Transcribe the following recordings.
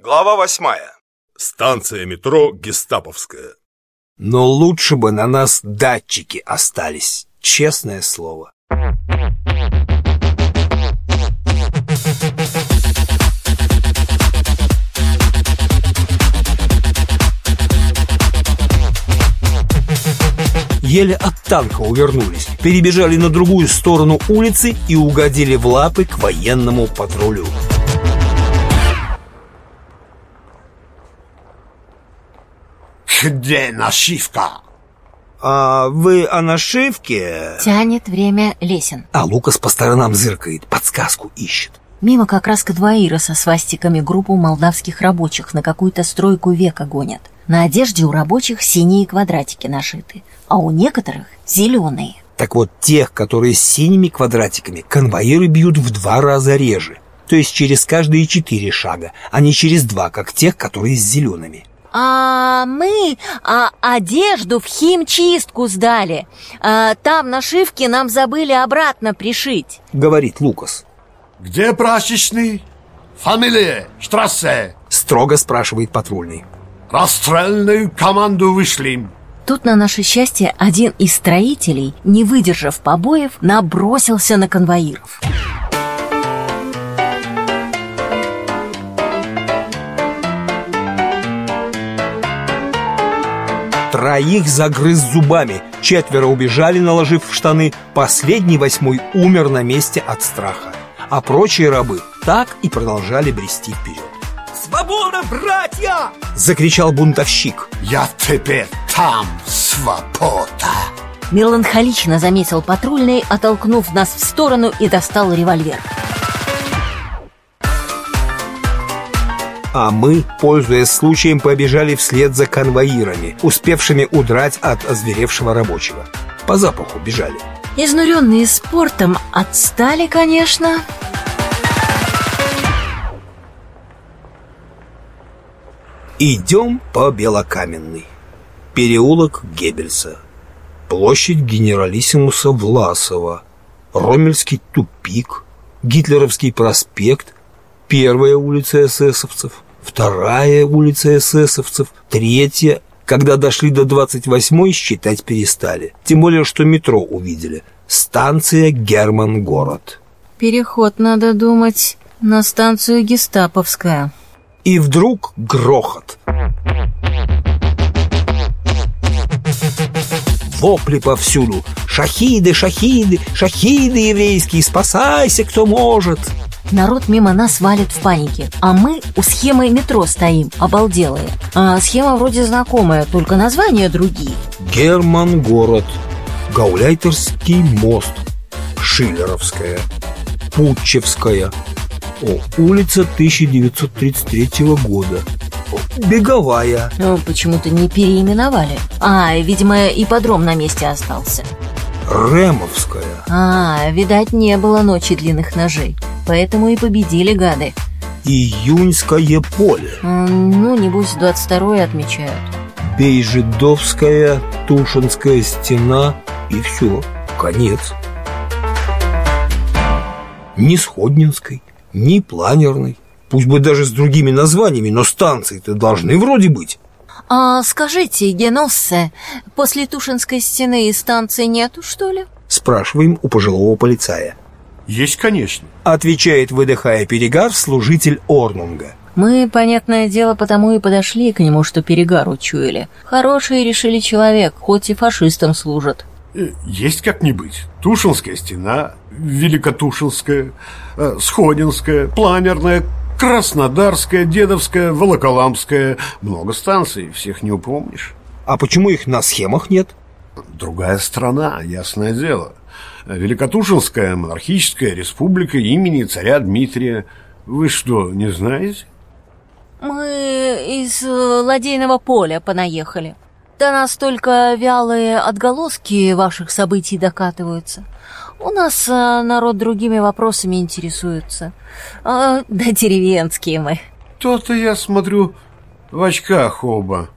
Глава восьмая. Станция метро Гестаповская. Но лучше бы на нас датчики остались, честное слово. Еле от танка увернулись, перебежали на другую сторону улицы и угодили в лапы к военному патрулю. Где нашивка? А вы о нашивке? Тянет время Лесин. А Лукас по сторонам зыркает, подсказку ищет. Мимо как раз кадвоира со свастиками группу молдавских рабочих на какую-то стройку века гонят. На одежде у рабочих синие квадратики нашиты, а у некоторых зеленые. Так вот, тех, которые с синими квадратиками, конвоиры бьют в два раза реже. То есть через каждые четыре шага, а не через два, как тех, которые с зелеными. А мы а, одежду в химчистку сдали. А, там нашивки нам забыли обратно пришить. Говорит Лукас. Где прачечный? Фамилия, штрассе. Строго спрашивает патрульный. Расстрельную команду вышли. Тут, на наше счастье, один из строителей, не выдержав побоев, набросился на конвоиров. Троих загрыз зубами, четверо убежали, наложив в штаны, последний восьмой умер на месте от страха. А прочие рабы так и продолжали брести вперед. «Свобода, братья!» — закричал бунтовщик. Я теперь там, свобода. Меланхолично заметил патрульный, оттолкнув нас в сторону и достал револьвер. А мы, пользуясь случаем, побежали вслед за конвоирами, успевшими удрать от озверевшего рабочего. По запаху бежали. Изнуренные спортом отстали, конечно. Идем по Белокаменной. Переулок Геббельса. Площадь генералиссимуса Власова. Ромельский тупик. Гитлеровский проспект. Первая улица эсэсовцев. Вторая улица эсэсовцев. Третья. Когда дошли до 28-й, считать перестали. Тем более, что метро увидели. Станция Герман-город. Переход, надо думать, на станцию Гестаповская. И вдруг грохот. Вопли повсюду. Шахиды, шахиды, шахиды еврейские, спасайся, кто может. Народ мимо нас валит в панике, а мы у схемы метро стоим, обалделые. А схема вроде знакомая, только названия другие. Герман-город, Гауляйтерский мост, Шиллеровская, Путчевская, о, улица 1933 года, Беговая, Ну, почему-то не переименовали. А, видимо, ипподром на месте остался. Ремовская, А, видать, не было ночи длинных ножей. Поэтому и победили гады. Июньское поле, М, Ну, небось, 22-й отмечают. Бейжидовская, Тушинская стена и все, конец. Ни Сходнинской, ни Планерной, пусть бы даже с другими названиями, но станции-то должны вроде быть. А скажите, Геноссе, после Тушинской стены станции нету, что ли? Спрашиваем у пожилого полицая. Есть, конечно. Отвечает, выдыхая перегар, служитель Орнунга. Мы, понятное дело, потому и подошли к нему, что перегар учуяли. Хороший решили человек, хоть и фашистам служат. Э, Есть как не быть. Тушинская стена, Великотушинская, э, Сходинская, Планерная, Краснодарская, Дедовская, Волоколамская. Много станций, всех не упомнишь. А почему их на схемах нет? Другая страна, ясное дело. Великотушинская монархическая республика имени царя Дмитрия. Вы что, не знаете? Мы из э, ладейного поля понаехали. До нас только вялые отголоски ваших событий докатываются. У нас э, народ другими вопросами интересуется. А, да деревенские мы. То-то я смотрю в очках оба.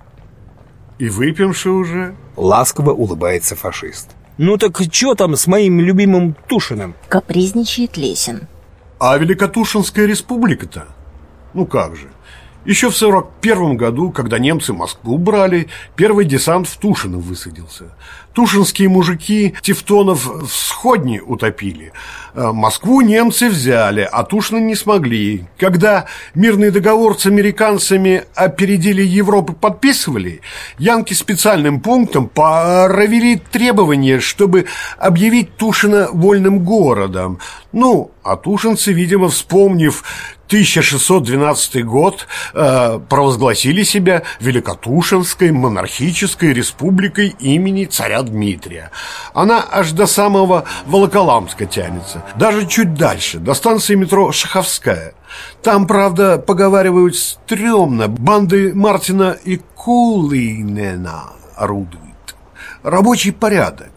И выпьемши уже. Ласково улыбается фашист. Ну так что там с моим любимым Тушиным? Капризничает Лесин. А Великотушинская республика-то? Ну как же. Еще в 41 году, когда немцы Москву брали, первый десант в Тушино высадился. Тушинские мужики Тевтонов в Сходни утопили. Э, Москву немцы взяли, а Тушино не смогли. Когда мирный договор с американцами опередили Европы подписывали, янки специальным пунктом провели требование, чтобы объявить Тушино вольным городом. Ну, а тушинцы, видимо, вспомнив 1612 год э, провозгласили себя Великотушинской монархической республикой имени царя Дмитрия. Она аж до самого Волоколамска тянется, даже чуть дальше, до станции метро Шаховская. Там, правда, поговаривают стрёмно, банды Мартина и Кулинена орудуют. Рабочий порядок.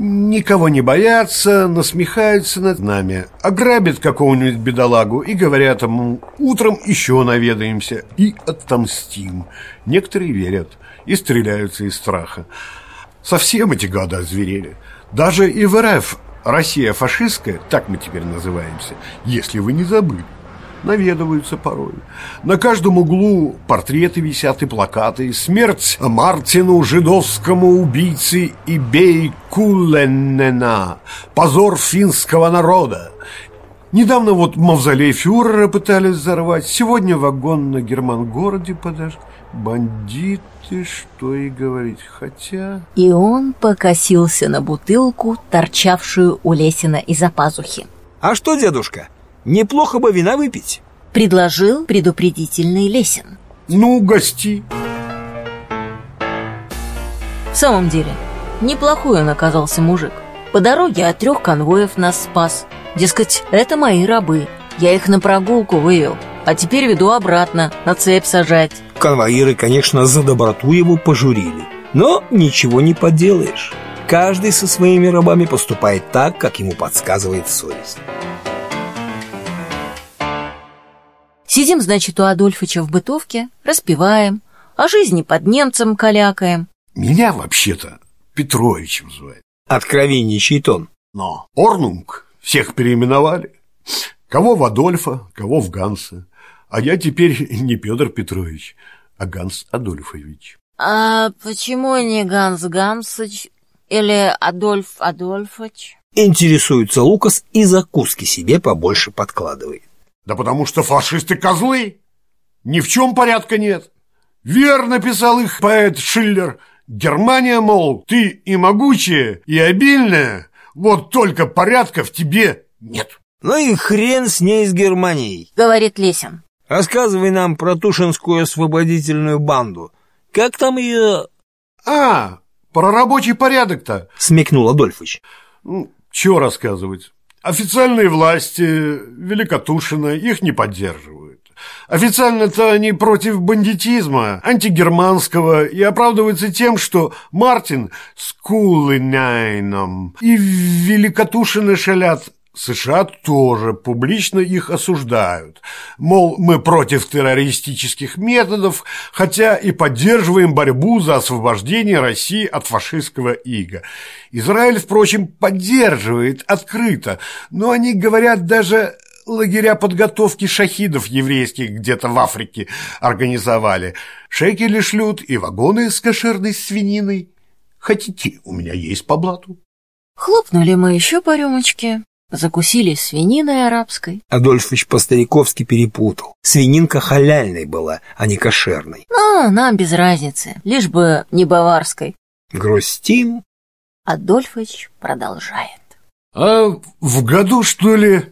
Никого не боятся, насмехаются над нами, ограбят какого-нибудь бедолагу и говорят ему «Утром еще наведаемся и отомстим». Некоторые верят и стреляются из страха. Совсем эти гады озверели. Даже и в РФ Россия фашистская, так мы теперь называемся, если вы не забыли наведываются порой. На каждом углу портреты висят и плакаты. Смерть Мартину, жидовскому убийце и бей Куленнена. Позор финского народа. Недавно вот мавзолей фюрера пытались взорвать. Сегодня вагон на Герман-городе подожгли. Бандиты, что и говорить, хотя... И он покосился на бутылку, торчавшую у Лесина из-за пазухи. А что, дедушка, Неплохо бы вина выпить. Предложил предупредительный Лесин. Ну, гости. В самом деле, неплохой он оказался мужик. По дороге от трех конвоев нас спас. Дескать, это мои рабы. Я их на прогулку вывел А теперь веду обратно, на цепь сажать. Конвоиры, конечно, за доброту его пожурили Но ничего не поделаешь. Каждый со своими рабами поступает так, как ему подсказывает совесть Сидим, значит, у Адольфыча в бытовке, распеваем, о жизни под немцем калякаем. Меня вообще-то Петровичем звать. Откровенничает он. Но Орнунг всех переименовали. Кого в Адольфа, кого в Ганса. А я теперь не Петр Петрович, а Ганс Адольфович. А почему не Ганс Гансыч или Адольф Адольфович? Интересуется Лукас и закуски себе побольше подкладывает. Да потому что фашисты козлы. Ни в чем порядка нет. Верно писал их поэт Шиллер. Германия, мол, ты и могучая, и обильная, вот только порядка в тебе нет. Ну и хрен с ней с Германией, говорит Лесин. Рассказывай нам про Тушинскую освободительную банду. Как там ее... А, про рабочий порядок-то, смекнул Адольфович. Ну, чего рассказывать? Официальные власти Великотушина их не поддерживают. Официально-то они против бандитизма, антигерманского, и оправдываются тем, что Мартин с Кулыняйном и Великотушины шалят США тоже публично их осуждают. Мол, мы против террористических методов, хотя и поддерживаем борьбу за освобождение России от фашистского ига. Израиль, впрочем, поддерживает открыто, но они говорят даже лагеря подготовки шахидов еврейских где-то в Африке организовали. Шекели шлют и вагоны с кошерной свининой. Хотите, у меня есть по блату. Хлопнули мы еще по рюмочке, Закусили свининой арабской. Адольфович по-стариковски перепутал. Свининка халяльной была, а не кошерной. А, нам без разницы, лишь бы не баварской. Грустим. Адольфович продолжает. А в году, что ли,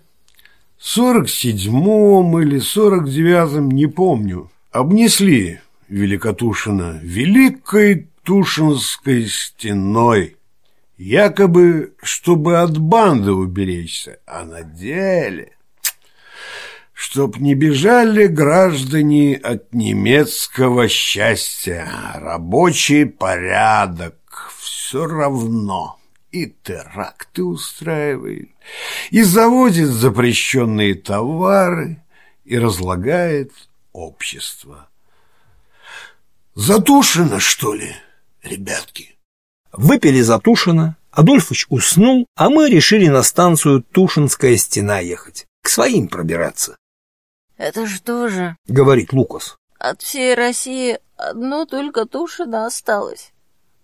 сорок седьмом или сорок девятом, не помню, обнесли Великотушина Великой Тушинской стеной якобы, чтобы от банды уберечься, а на деле, чтоб не бежали граждане от немецкого счастья, рабочий порядок, все равно и теракты устраивает, и заводит запрещенные товары, и разлагает общество. Затушено, что ли, ребятки? Выпили за Тушина, Адольфович уснул, а мы решили на станцию Тушинская стена ехать, к своим пробираться. «Это что же?» — говорит Лукас. От всей России одно только Тушино осталось.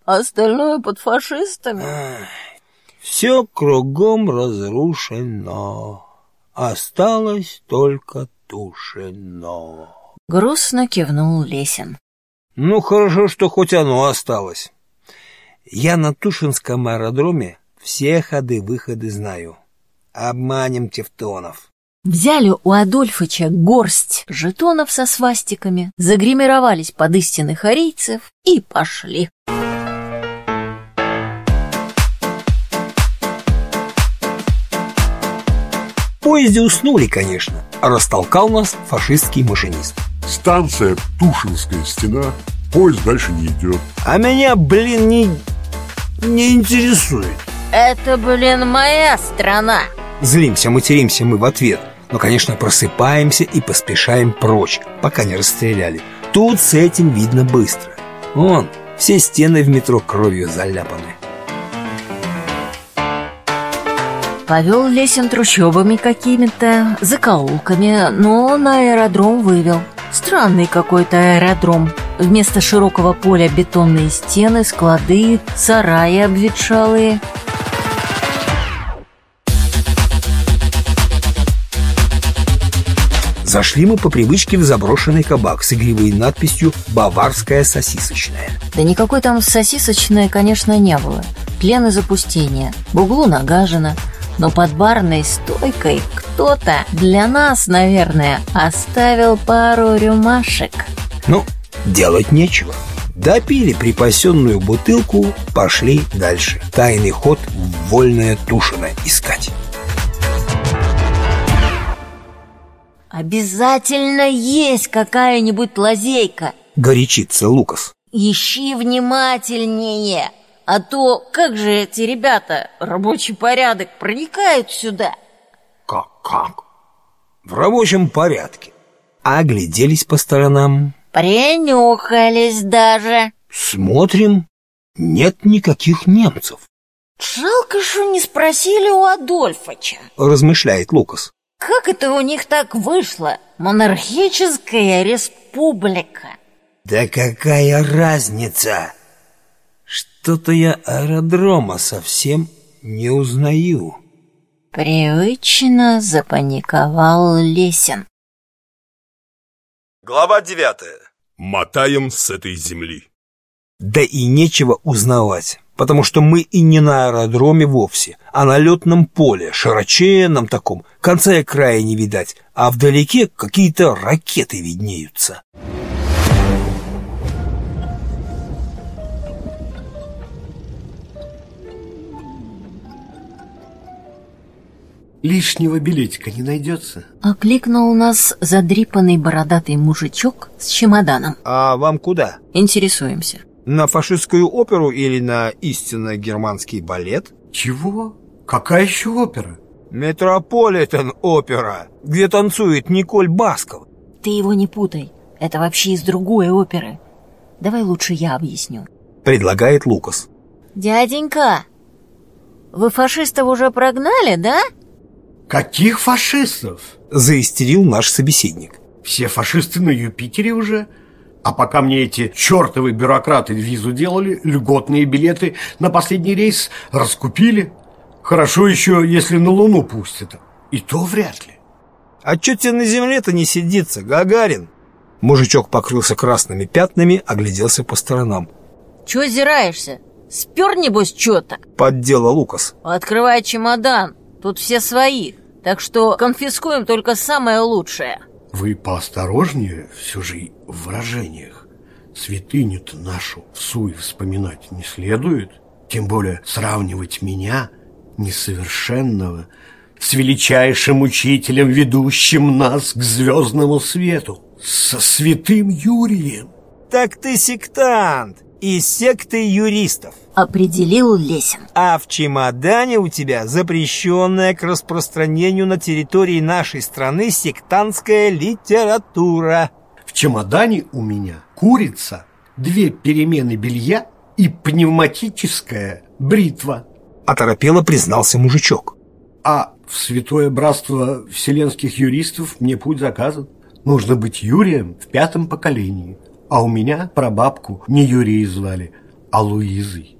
А остальное под фашистами. Все кругом разрушено. Осталось только Тушино. Грустно кивнул Лесин. Ну, хорошо, что хоть оно осталось. Я на Тушинском аэродроме все ходы-выходы знаю. Обманем тевтонов. Взяли у Адольфыча горсть жетонов со свастиками, загримировались под истинных арийцев и пошли. В поезде уснули, конечно, а растолкал нас фашистский машинист. Станция Тушинская стена. Поезд дальше не идет. А меня, блин, не, не интересует. Это, блин, моя страна. Злимся, материмся мы в ответ. Но, конечно, просыпаемся и поспешаем прочь, пока не расстреляли. Тут с этим видно быстро. Вон, все стены в метро кровью заляпаны. Повел Лесин трущобами какими-то, закоулками, но на аэродром вывел. Странный какой-то аэродром. Вместо широкого поля бетонные стены, склады, сараи обветшалые. Зашли мы по привычке в заброшенный кабак с игривой надписью «Баварская сосисочная». Да никакой там сосисочной, конечно, не было. Тлен и запустение. В углу нагажено. Но под барной стойкой кто-то для нас, наверное, оставил пару рюмашек. Ну, делать нечего. Допили припасенную бутылку, пошли дальше. Тайный ход в вольное тушино искать. Обязательно есть какая-нибудь лазейка. Горячится Лукас. Ищи внимательнее. А то как же эти ребята, рабочий порядок, проникают сюда? Как, как? В рабочем порядке. Огляделись по сторонам. Принюхались даже. Смотрим. Нет никаких немцев. Жалко, что не спросили у Адольфыча. Размышляет Лукас. Как это у них так вышло? Монархическая республика. Да какая разница? Что-то я аэродрома совсем не узнаю. Привычно запаниковал Лесин. Глава девятая. Мотаем с этой земли. Да и нечего узнавать, потому что мы и не на аэродроме вовсе, а на летном поле, широченном таком, конца и края не видать, а вдалеке какие-то ракеты виднеются. Лишнего билетика не найдется? Окликнул нас задрипанный бородатый мужичок с чемоданом. А вам куда? Интересуемся. На фашистскую оперу или на истинно германский балет? Чего? Какая еще опера? Метрополитен опера, где танцует Николь Басков. Ты его не путай. Это вообще из другой оперы. Давай лучше я объясню. Предлагает Лукас. Дяденька, вы фашистов уже прогнали, да? Каких фашистов? Заистерил наш собеседник. Все фашисты на Юпитере уже? А пока мне эти чертовы бюрократы визу делали, льготные билеты на последний рейс раскупили. Хорошо еще, если на Луну пустят. И то вряд ли. А чё тебе на земле-то не сидится, Гагарин? Мужичок покрылся красными пятнами, огляделся по сторонам. Чё озираешься? Спер, небось, чё-то? Поддела Лукас. Открывай чемодан. Тут все свои. Так что конфискуем только самое лучшее. Вы поосторожнее все же в выражениях. Святыню-то нашу в суе вспоминать не следует. Тем более сравнивать меня, несовершенного, с величайшим учителем, ведущим нас к звездному свету, со святым Юрием. Так ты сектант из секты юристов. Определил Лесин. А в чемодане у тебя запрещенная к распространению на территории нашей страны сектантская литература. В чемодане у меня курица, две перемены белья и пневматическая бритва. Оторопело признался мужичок. А в святое братство вселенских юристов мне путь заказан. Нужно быть Юрием в пятом поколении. А у меня прабабку не Юрией звали, а Луизой.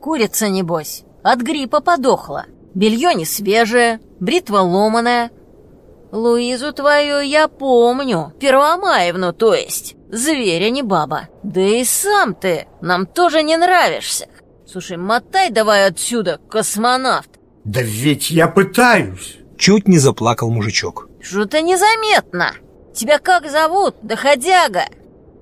Курица, небось, от гриппа подохла. Белье не свежее, бритва ломаная. Луизу твою я помню, Первомаевну, то есть. Зверя не баба. Да и сам ты нам тоже не нравишься. Слушай, мотай давай отсюда, космонавт. Да ведь я пытаюсь. Чуть не заплакал мужичок. Что-то незаметно. Тебя как зовут, доходяга?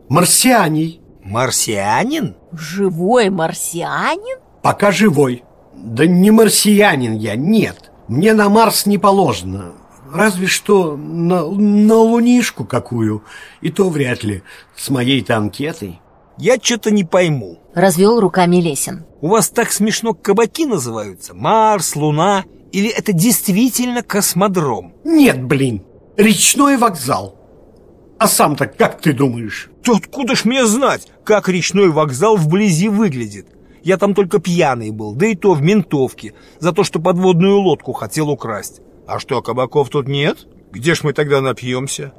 Марсианий. Марсианин? Живой марсианин? Пока живой. Да не марсианин я, нет. Мне на Марс не положено. Разве что на, на лунишку какую. И то вряд ли. С моей-то анкетой. Я что-то не пойму. Развел руками Лесин. У вас так смешно кабаки называются? Марс, Луна? Или это действительно космодром? Нет, блин. Речной вокзал. А сам-то как ты думаешь? То откуда ж мне знать, как речной вокзал вблизи выглядит? Я там только пьяный был, да и то в ментовке, за то, что подводную лодку хотел украсть. А что, кабаков тут нет? Где ж мы тогда напьемся?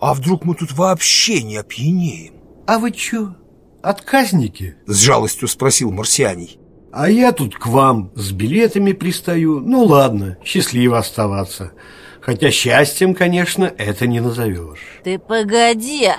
А вдруг мы тут вообще не опьянеем? А вы чё, отказники? С жалостью спросил марсианий. А я тут к вам с билетами пристаю. Ну ладно, счастливо оставаться. Хотя счастьем, конечно, это не назовешь. Ты погоди,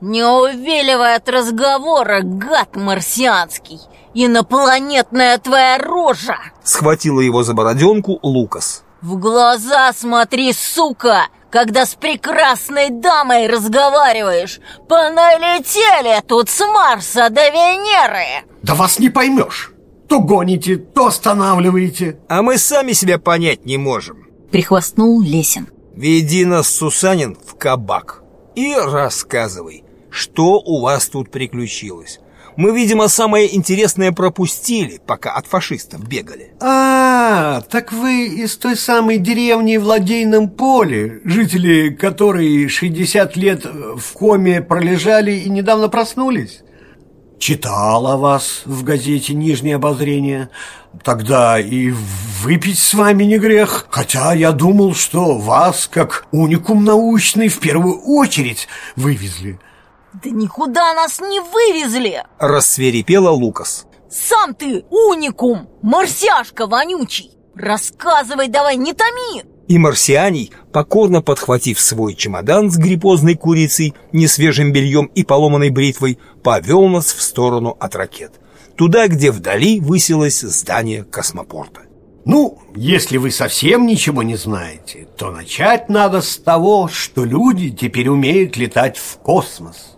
не увиливай от разговора, гад марсианский. Инопланетная твоя рожа. Схватила его за бороденку Лукас. В глаза смотри, сука, когда с прекрасной дамой разговариваешь. Поналетели тут с Марса до Венеры. Да вас не поймешь. То гоните, то останавливаете. А мы сами себя понять не можем. Прихвастнул Лесин. Веди нас, Сусанин, в кабак и рассказывай, что у вас тут приключилось. Мы, видимо, самое интересное пропустили, пока от фашистов бегали. А, так вы из той самой деревни в Ладейном поле, жители которой 60 лет в коме пролежали и недавно проснулись? Читал о вас в газете «Нижнее обозрение». Тогда и выпить с вами не грех. Хотя я думал, что вас, как уникум научный, в первую очередь вывезли. Да никуда нас не вывезли! Рассверепела Лукас. Сам ты уникум, марсиашка вонючий! Рассказывай давай, не томи! И марсианий, покорно подхватив свой чемодан с гриппозной курицей, несвежим бельем и поломанной бритвой, повел нас в сторону от ракет. Туда, где вдали высилось здание космопорта. Ну, если вы совсем ничего не знаете, то начать надо с того, что люди теперь умеют летать в космос.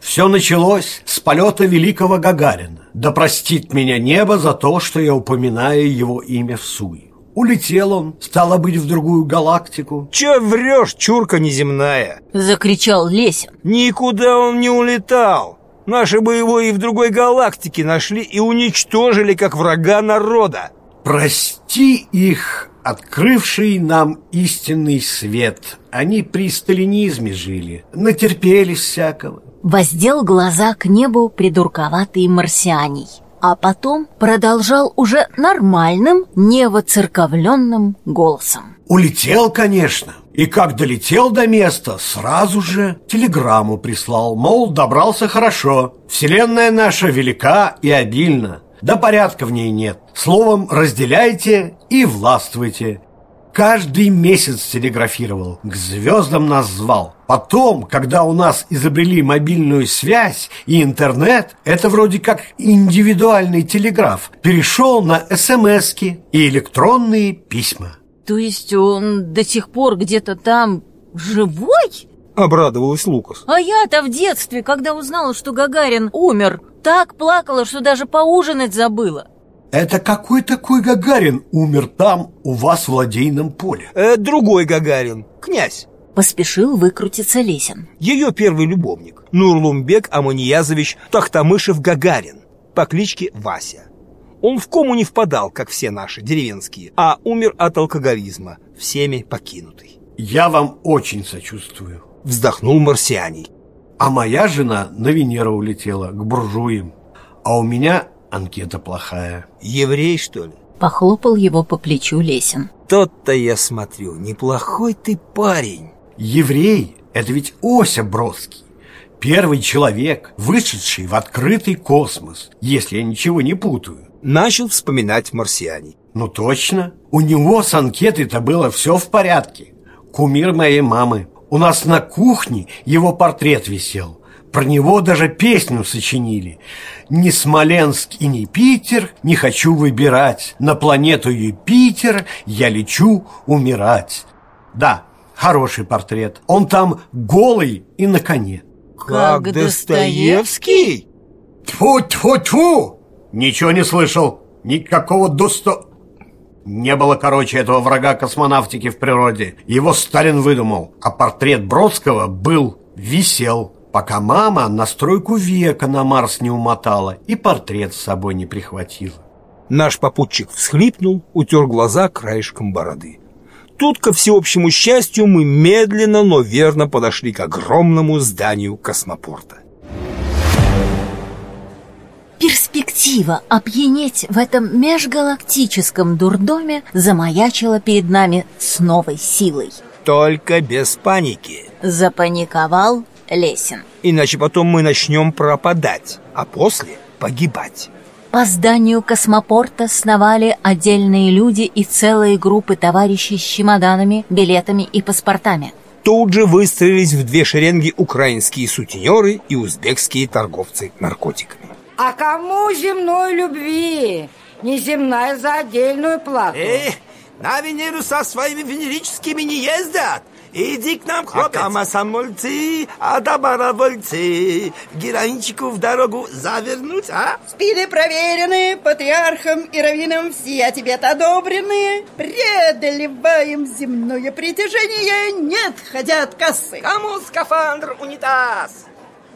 Все началось с полета великого Гагарина. Да простит меня небо за то, что я упоминаю его имя в суе. Улетел он, стало быть, в другую галактику. Че врешь, чурка неземная? Закричал Лесин. Никуда он не улетал. Наши боевые в другой галактике нашли и уничтожили как врага народа. Прости их, открывший нам истинный свет. Они при сталинизме жили, натерпелись всякого. Воздел глаза к небу придурковатый марсианий, а потом продолжал уже нормальным, невоцерковленным голосом. Улетел, конечно. И как долетел до места, сразу же телеграмму прислал, мол, добрался хорошо. Вселенная наша велика и обильна. Да порядка в ней нет. Словом, разделяйте и властвуйте. Каждый месяц телеграфировал, к звездам нас звал. Потом, когда у нас изобрели мобильную связь и интернет, это вроде как индивидуальный телеграф, перешел на СМСки и электронные письма. То есть он до сих пор где-то там живой? Обрадовалась Лукас. А я-то в детстве, когда узнала, что Гагарин умер, так плакала, что даже поужинать забыла. Это какой такой Гагарин умер там, у вас в ладейном поле? Э, другой Гагарин, князь. Поспешил выкрутиться Лесин. Ее первый любовник, Нурлумбек Аманиязович Тахтамышев Гагарин, по кличке Вася. Он в кому не впадал, как все наши деревенские, а умер от алкоголизма, всеми покинутый. Я вам очень сочувствую. Вздохнул марсианий. А моя жена на Венеру улетела, к буржуям. А у меня анкета плохая. Еврей, что ли? Похлопал его по плечу Лесин. Тот-то я смотрю, неплохой ты парень. Еврей – это ведь Ося Бродский. Первый человек, вышедший в открытый космос, если я ничего не путаю. Начал вспоминать марсиане. Ну точно. У него с анкетой-то было все в порядке. Кумир моей мамы. У нас на кухне его портрет висел. Про него даже песню сочинили. Ни Смоленск и ни Питер не хочу выбирать. На планету Юпитер я лечу умирать. Да, хороший портрет. Он там голый и на коне. Как Достоевский? Тьфу-тьфу-тьфу! Ничего не слышал. Никакого досто... Не было, короче, этого врага космонавтики в природе. Его Сталин выдумал. А портрет Бродского был, висел, пока мама настройку века на Марс не умотала и портрет с собой не прихватила. Наш попутчик всхлипнул, утер глаза краешком бороды. Тут, ко всеобщему счастью, мы медленно, но верно подошли к огромному зданию космопорта. Перспектива опьянеть в этом межгалактическом дурдоме замаячила перед нами с новой силой. Только без паники. Запаниковал Лесин. Иначе потом мы начнем пропадать, а после погибать. По зданию космопорта сновали отдельные люди и целые группы товарищей с чемоданами, билетами и паспортами. Тут же выстроились в две шеренги украинские сутенеры и узбекские торговцы наркотиками. А кому земной любви? Неземная за отдельную плату. Э, на Венеру со своими венерическими не ездят. Иди к нам, хлопец. А комсомольцы, а добровольцы. Героинчику в дорогу завернуть, а? Спиды проверены патриархом и раввином, все тебе-то одобрены. Преодолеваем земное притяжение, нет, ходят кассы. Кому скафандр, унитаз?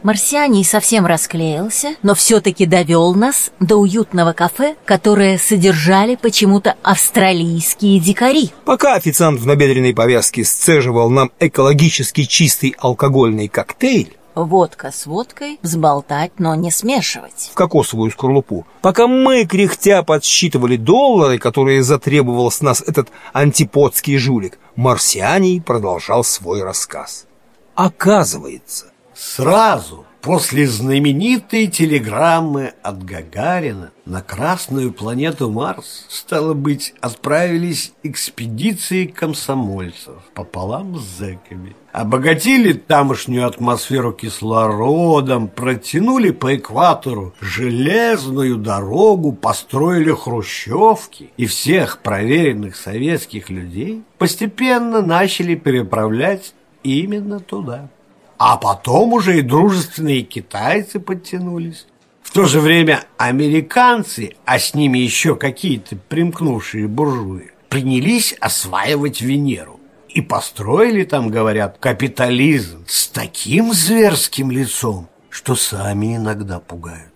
Марсианий совсем расклеился, но все-таки довел нас до уютного кафе, которое содержали почему-то австралийские дикари. Пока официант в набедренной повязке сцеживал нам экологически чистый алкогольный коктейль, Водка с водкой взболтать, но не смешивать. в кокосовую скорлупу. Пока мы, кряхтя, подсчитывали доллары, которые затребовал с нас этот антиподский жулик, Марсианий продолжал свой рассказ. Оказывается, Сразу после знаменитой телеграммы от Гагарина на Красную планету Марс, стало быть, отправились экспедиции комсомольцев пополам с зэками. Обогатили тамошнюю атмосферу кислородом, протянули по экватору железную дорогу, построили хрущевки и всех проверенных советских людей постепенно начали переправлять именно туда. А потом уже и дружественные китайцы подтянулись. В то же время американцы, а с ними еще какие-то примкнувшие буржуи, принялись осваивать Венеру. И построили там, говорят, капитализм с таким зверским лицом, что сами иногда пугаются.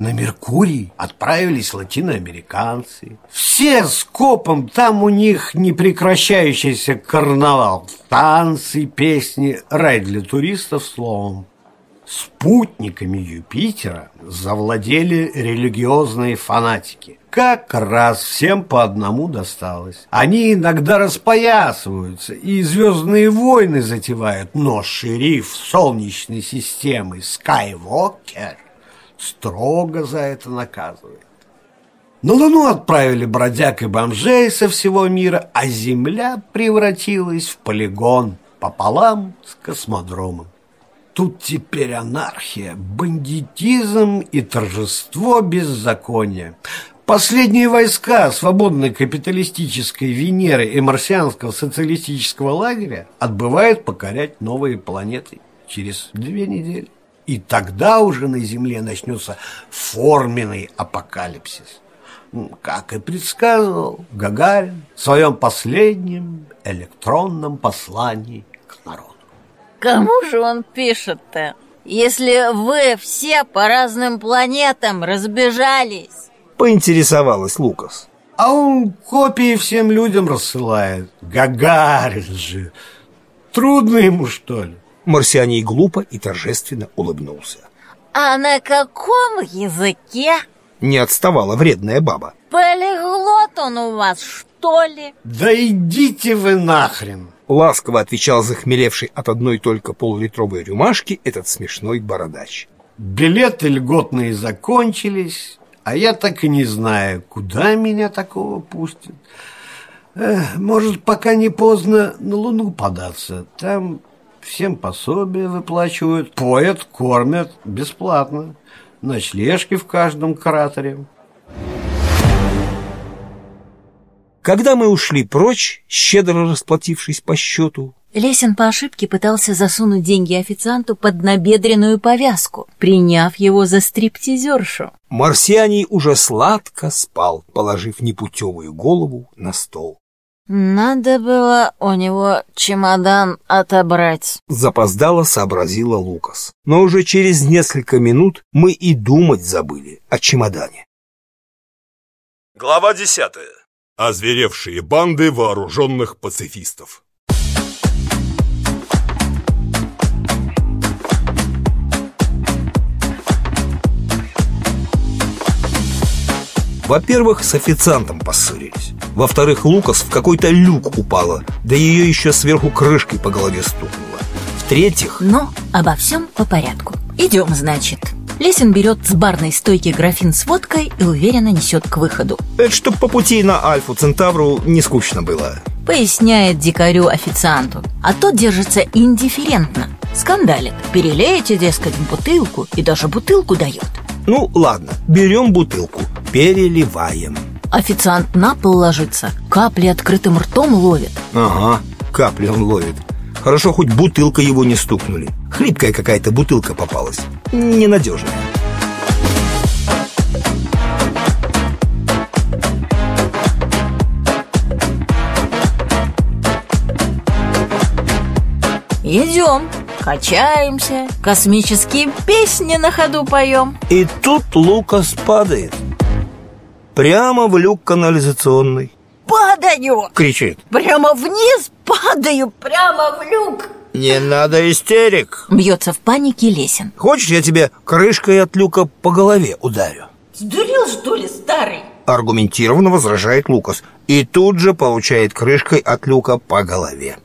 На Меркурий отправились латиноамериканцы. Все с копом, там у них непрекращающийся карнавал. Танцы, песни, рай для туристов словом. Спутниками Юпитера завладели религиозные фанатики. Как раз всем по одному досталось. Они иногда распоясываются и звездные войны затевают, но шериф Солнечной системы Скайвокер строго за это наказывает. На Луну отправили бродяг и бомжей со всего мира, а Земля превратилась в полигон пополам с космодромом. Тут теперь анархия, бандитизм и торжество беззакония. Последние войска свободной капиталистической Венеры и марсианского социалистического лагеря отбывают покорять новые планеты через две недели. И тогда уже на Земле начнется форменный апокалипсис. Как и предсказывал Гагарин в своем последнем электронном послании к народу. Кому же он пишет-то? Если вы все по разным планетам разбежались. поинтересовалась Лукас. А он копии всем людям рассылает. Гагарин же. Трудно ему, что ли? Марсианий глупо и торжественно улыбнулся. А на каком языке? Не отставала вредная баба. Полиглот он у вас, что ли? Да идите вы нахрен! Ласково отвечал захмелевший от одной только полулитровой рюмашки этот смешной бородач. Билеты льготные закончились, а я так и не знаю, куда меня такого пустят. Эх, может, пока не поздно на Луну податься. Там всем пособия выплачивают, поят, кормят бесплатно. Ночлежки в каждом кратере. Когда мы ушли прочь, щедро расплатившись по счету, Лесин по ошибке пытался засунуть деньги официанту под набедренную повязку, приняв его за стриптизершу. марсианий уже сладко спал, положив непутевую голову на стол. Надо было у него чемодан отобрать. Запоздало сообразила Лукас. Но уже через несколько минут мы и думать забыли о чемодане. Глава десятая. Озверевшие банды вооруженных пацифистов. Во-первых, с официантом поссорились. Во-вторых, Лукас в какой-то люк упала, да ее еще сверху крышкой по голове стукнула. В-третьих, Но обо всем по порядку. Идем, значит. Лесин берет с барной стойки графин с водкой и уверенно несет к выходу. это чтоб по пути на Альфу Центавру не скучно было. Поясняет дикарю официанту. А тот держится индифферентно. Скандалит. Перелейте, дескать, бутылку и даже бутылку дает. Ну, ладно, берем бутылку, переливаем. Официант на пол ложится, капли открытым ртом ловит. Ага, капли он ловит. Хорошо, хоть бутылка его не стукнули. Хлипкая какая-то бутылка попалась. Ненадежная. Идем, качаемся, космические песни на ходу поем. И тут Лукас падает. Прямо в люк канализационный. Падаю! Кричит. Прямо вниз падаю, прямо в люк. Не надо истерик. Бьется в панике Лесин. Хочешь, я тебе крышкой от люка по голове ударю? Сдурел, что ли, старый? Аргументированно возражает Лукас. И тут же получает крышкой от люка по голове.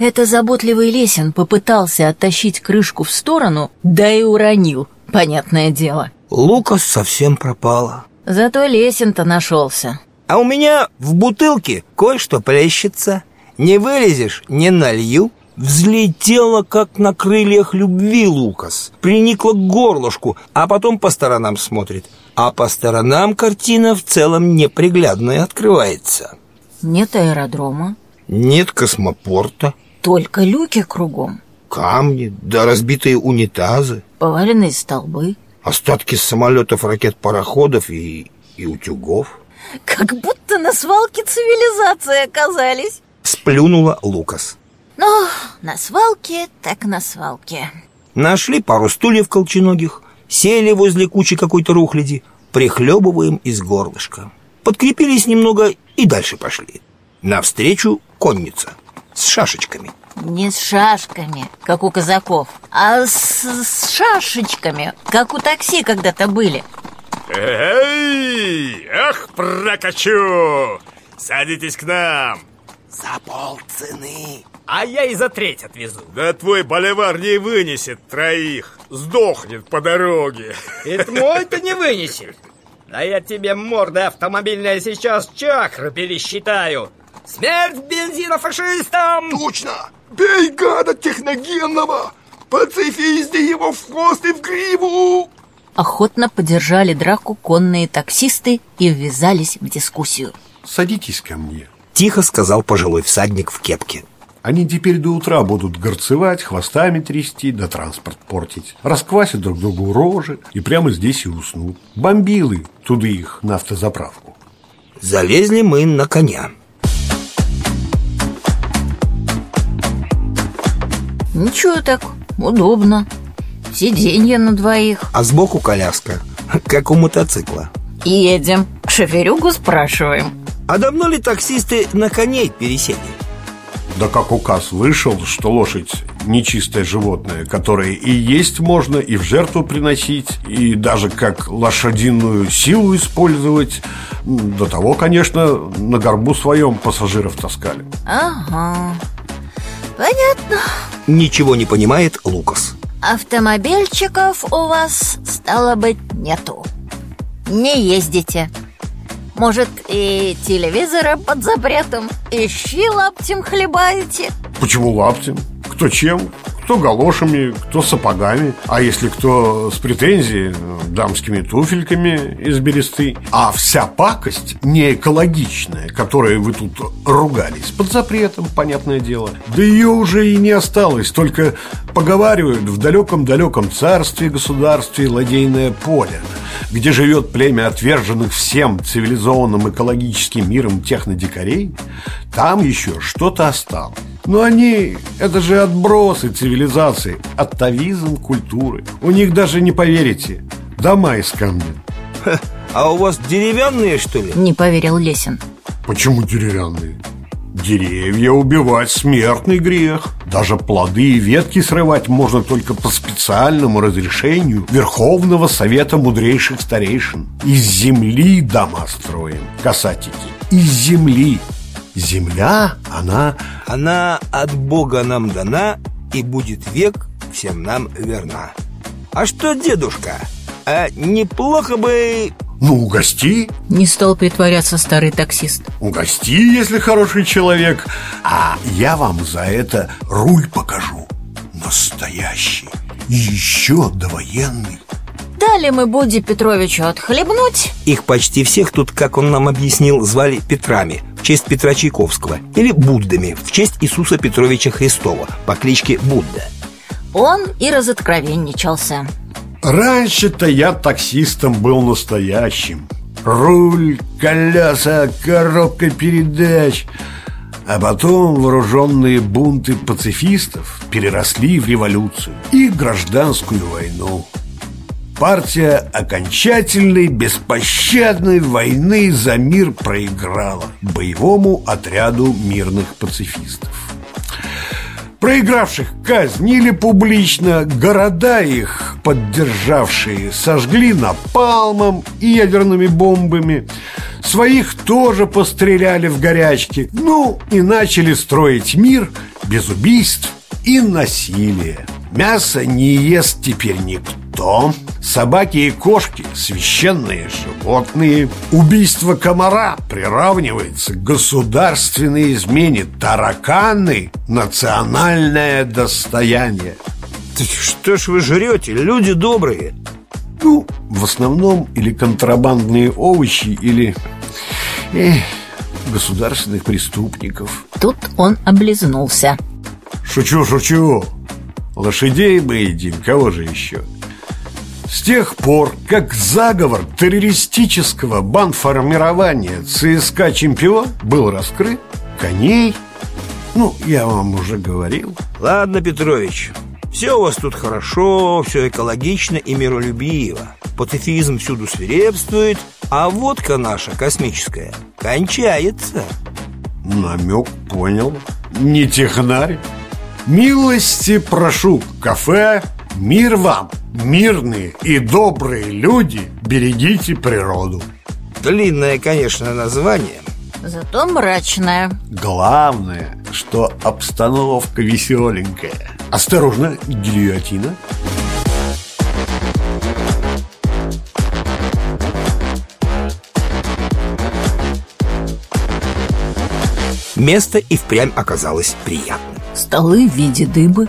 Это заботливый Лесин попытался оттащить крышку в сторону, да и уронил, понятное дело. Лукас совсем пропала. Зато Лесин-то нашелся. А у меня в бутылке кое-что плещется. Не вылезешь, не налью. Взлетела, как на крыльях любви Лукас. Приникла к горлышку, а потом по сторонам смотрит. А по сторонам картина в целом неприглядная открывается. Нет аэродрома, Нет космопорта, только люки кругом, камни, да разбитые унитазы, поваленные столбы. остатки самолетов, ракет, пароходов и, и утюгов. Как будто на свалке цивилизации оказались. Сплюнула Лукас. Ну, на свалке, так на свалке. Нашли пару стульев колченогих, сели возле кучи какой-то рухляди, прихлебываем из горлышка. Подкрепились немного и дальше пошли. Навстречу конница с шашечками. Не с шашками, как у казаков, а с, с шашечками, как у такси когда-то были. Эй, эх, прокачу! Садитесь к нам! За полцены. А я и за треть отвезу. Да твой боливар не вынесет троих, сдохнет по дороге. Это мой-то не вынесет. Да я тебе морда автомобильная сейчас чакры пересчитаю. Смерть бензина фашистам! Точно! Бей гада техногенного! Пацифисти его в хвост и в гриву! Охотно поддержали драку конные таксисты и ввязались в дискуссию. Садитесь ко мне. Тихо сказал пожилой всадник в кепке. Они теперь до утра будут горцевать, хвостами трясти, да транспорт портить. Расквасят друг другу рожи и прямо здесь и уснут. Бомбилы, туды их на автозаправку. Залезли мы на коня. Ничего так, удобно. Сиденье на двоих. А сбоку коляска, как у мотоцикла. Едем. Шоферюгу спрашиваем. А давно ли таксисты на коней пересели? Да как указ вышел, что лошадь нечистое животное, которое и есть можно, и в жертву приносить, и даже как лошадиную силу использовать. До того, конечно, на горбу своем пассажиров таскали. Ага, понятно. Ничего не понимает Лукас. Автомобильчиков у вас, стало быть, нету. Не ездите. Может, и телевизора под запретом, и щи лаптем хлебаете? Почему лаптем? Кто чем? Кто галошами, кто сапогами. А если кто с претензией, дамскими туфельками из бересты. А вся пакость не экологичная, которой вы тут ругались Под запретом, понятное дело. Да ее уже и не осталось Только поговаривают в далеком-далеком царстве, государстве Ладейное поле где живет племя отверженных всем цивилизованным экологическим миром технодикарей, там еще что-то осталось. Но они, это же отбросы цивилизации, атовизм культуры. У них даже не поверите, дома из камня. А у вас деревянные, что ли? Не поверил Лесин. Почему деревянные? Деревья убивать смертный грех. Даже плоды и ветки срывать можно только по специальному разрешению Верховного Совета Мудрейших Старейшин. Из земли дома строим, касатики. Из земли. Земля, она... Она от Бога нам дана и будет век всем нам верна. А что, дедушка, а неплохо бы ну, угости. Не стал притворяться старый таксист. Угости, если хороший человек. А я вам за это руль покажу. Настоящий. И еще довоенный Дали мы Будде Петровичу отхлебнуть. Их почти всех тут, как он нам объяснил, звали Петрами В честь Петра Чайковского Или Буддами В честь Иисуса Петровича Христова По кличке Будда. Он и разоткровенничался. Раньше-то я таксистом был настоящим. Руль, колеса, коробка передач. А потом вооруженные бунты пацифистов переросли в революцию и гражданскую войну Партия окончательной, беспощадной войны за мир проиграла боевому отряду мирных пацифистов Проигравших казнили публично, города их поддержавшие сожгли напалмом и ядерными бомбами. Своих тоже постреляли в горячке. Ну и начали строить мир без убийств и насилия. Мясо не ест теперь никто Собаки и кошки – священные животные. Убийство комара приравнивается к государственной измене. Тараканы – национальное достояние. Что ж вы жрете, люди добрые. Ну, в основном или контрабандные овощи, или... Эх, государственных преступников. Тут он облизнулся. Шучу, шучу. Лошадей мы едим, кого же еще? С тех пор, как заговор террористического банформирования ЦСКА «Чемпион» был раскрыт, коней, ну, я вам уже говорил. Ладно, Петрович, все у вас тут хорошо, все экологично и миролюбиво. Пацифизм всюду свирепствует, а водка наша космическая кончается. Намек понял. Не технарь. Милости прошу, кафе, мир вам, мирные и добрые люди, берегите природу. Длинное, конечно, название. Зато мрачное. Главное, что обстановка веселенькая. Осторожно, гильотина. Место и впрямь оказалось приятным Столы в виде дыбы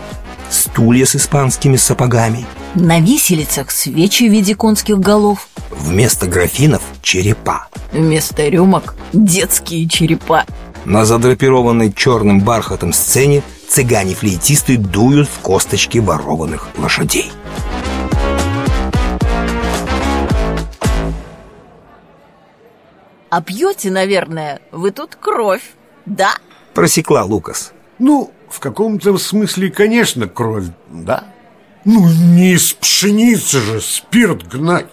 Стулья с испанскими сапогами. На виселицах свечи в виде конских голов. Вместо графинов черепа. Вместо рюмок детские черепа. На задрапированной черным бархатом сцене Цыгане-флейтисты дуют в косточки ворованных лошадей. А пьете, наверное, вы тут кровь, да? Просекла Лукас. Ну, в каком-то смысле, конечно, кровь, да? Ну, не из пшеницы же спирт гнать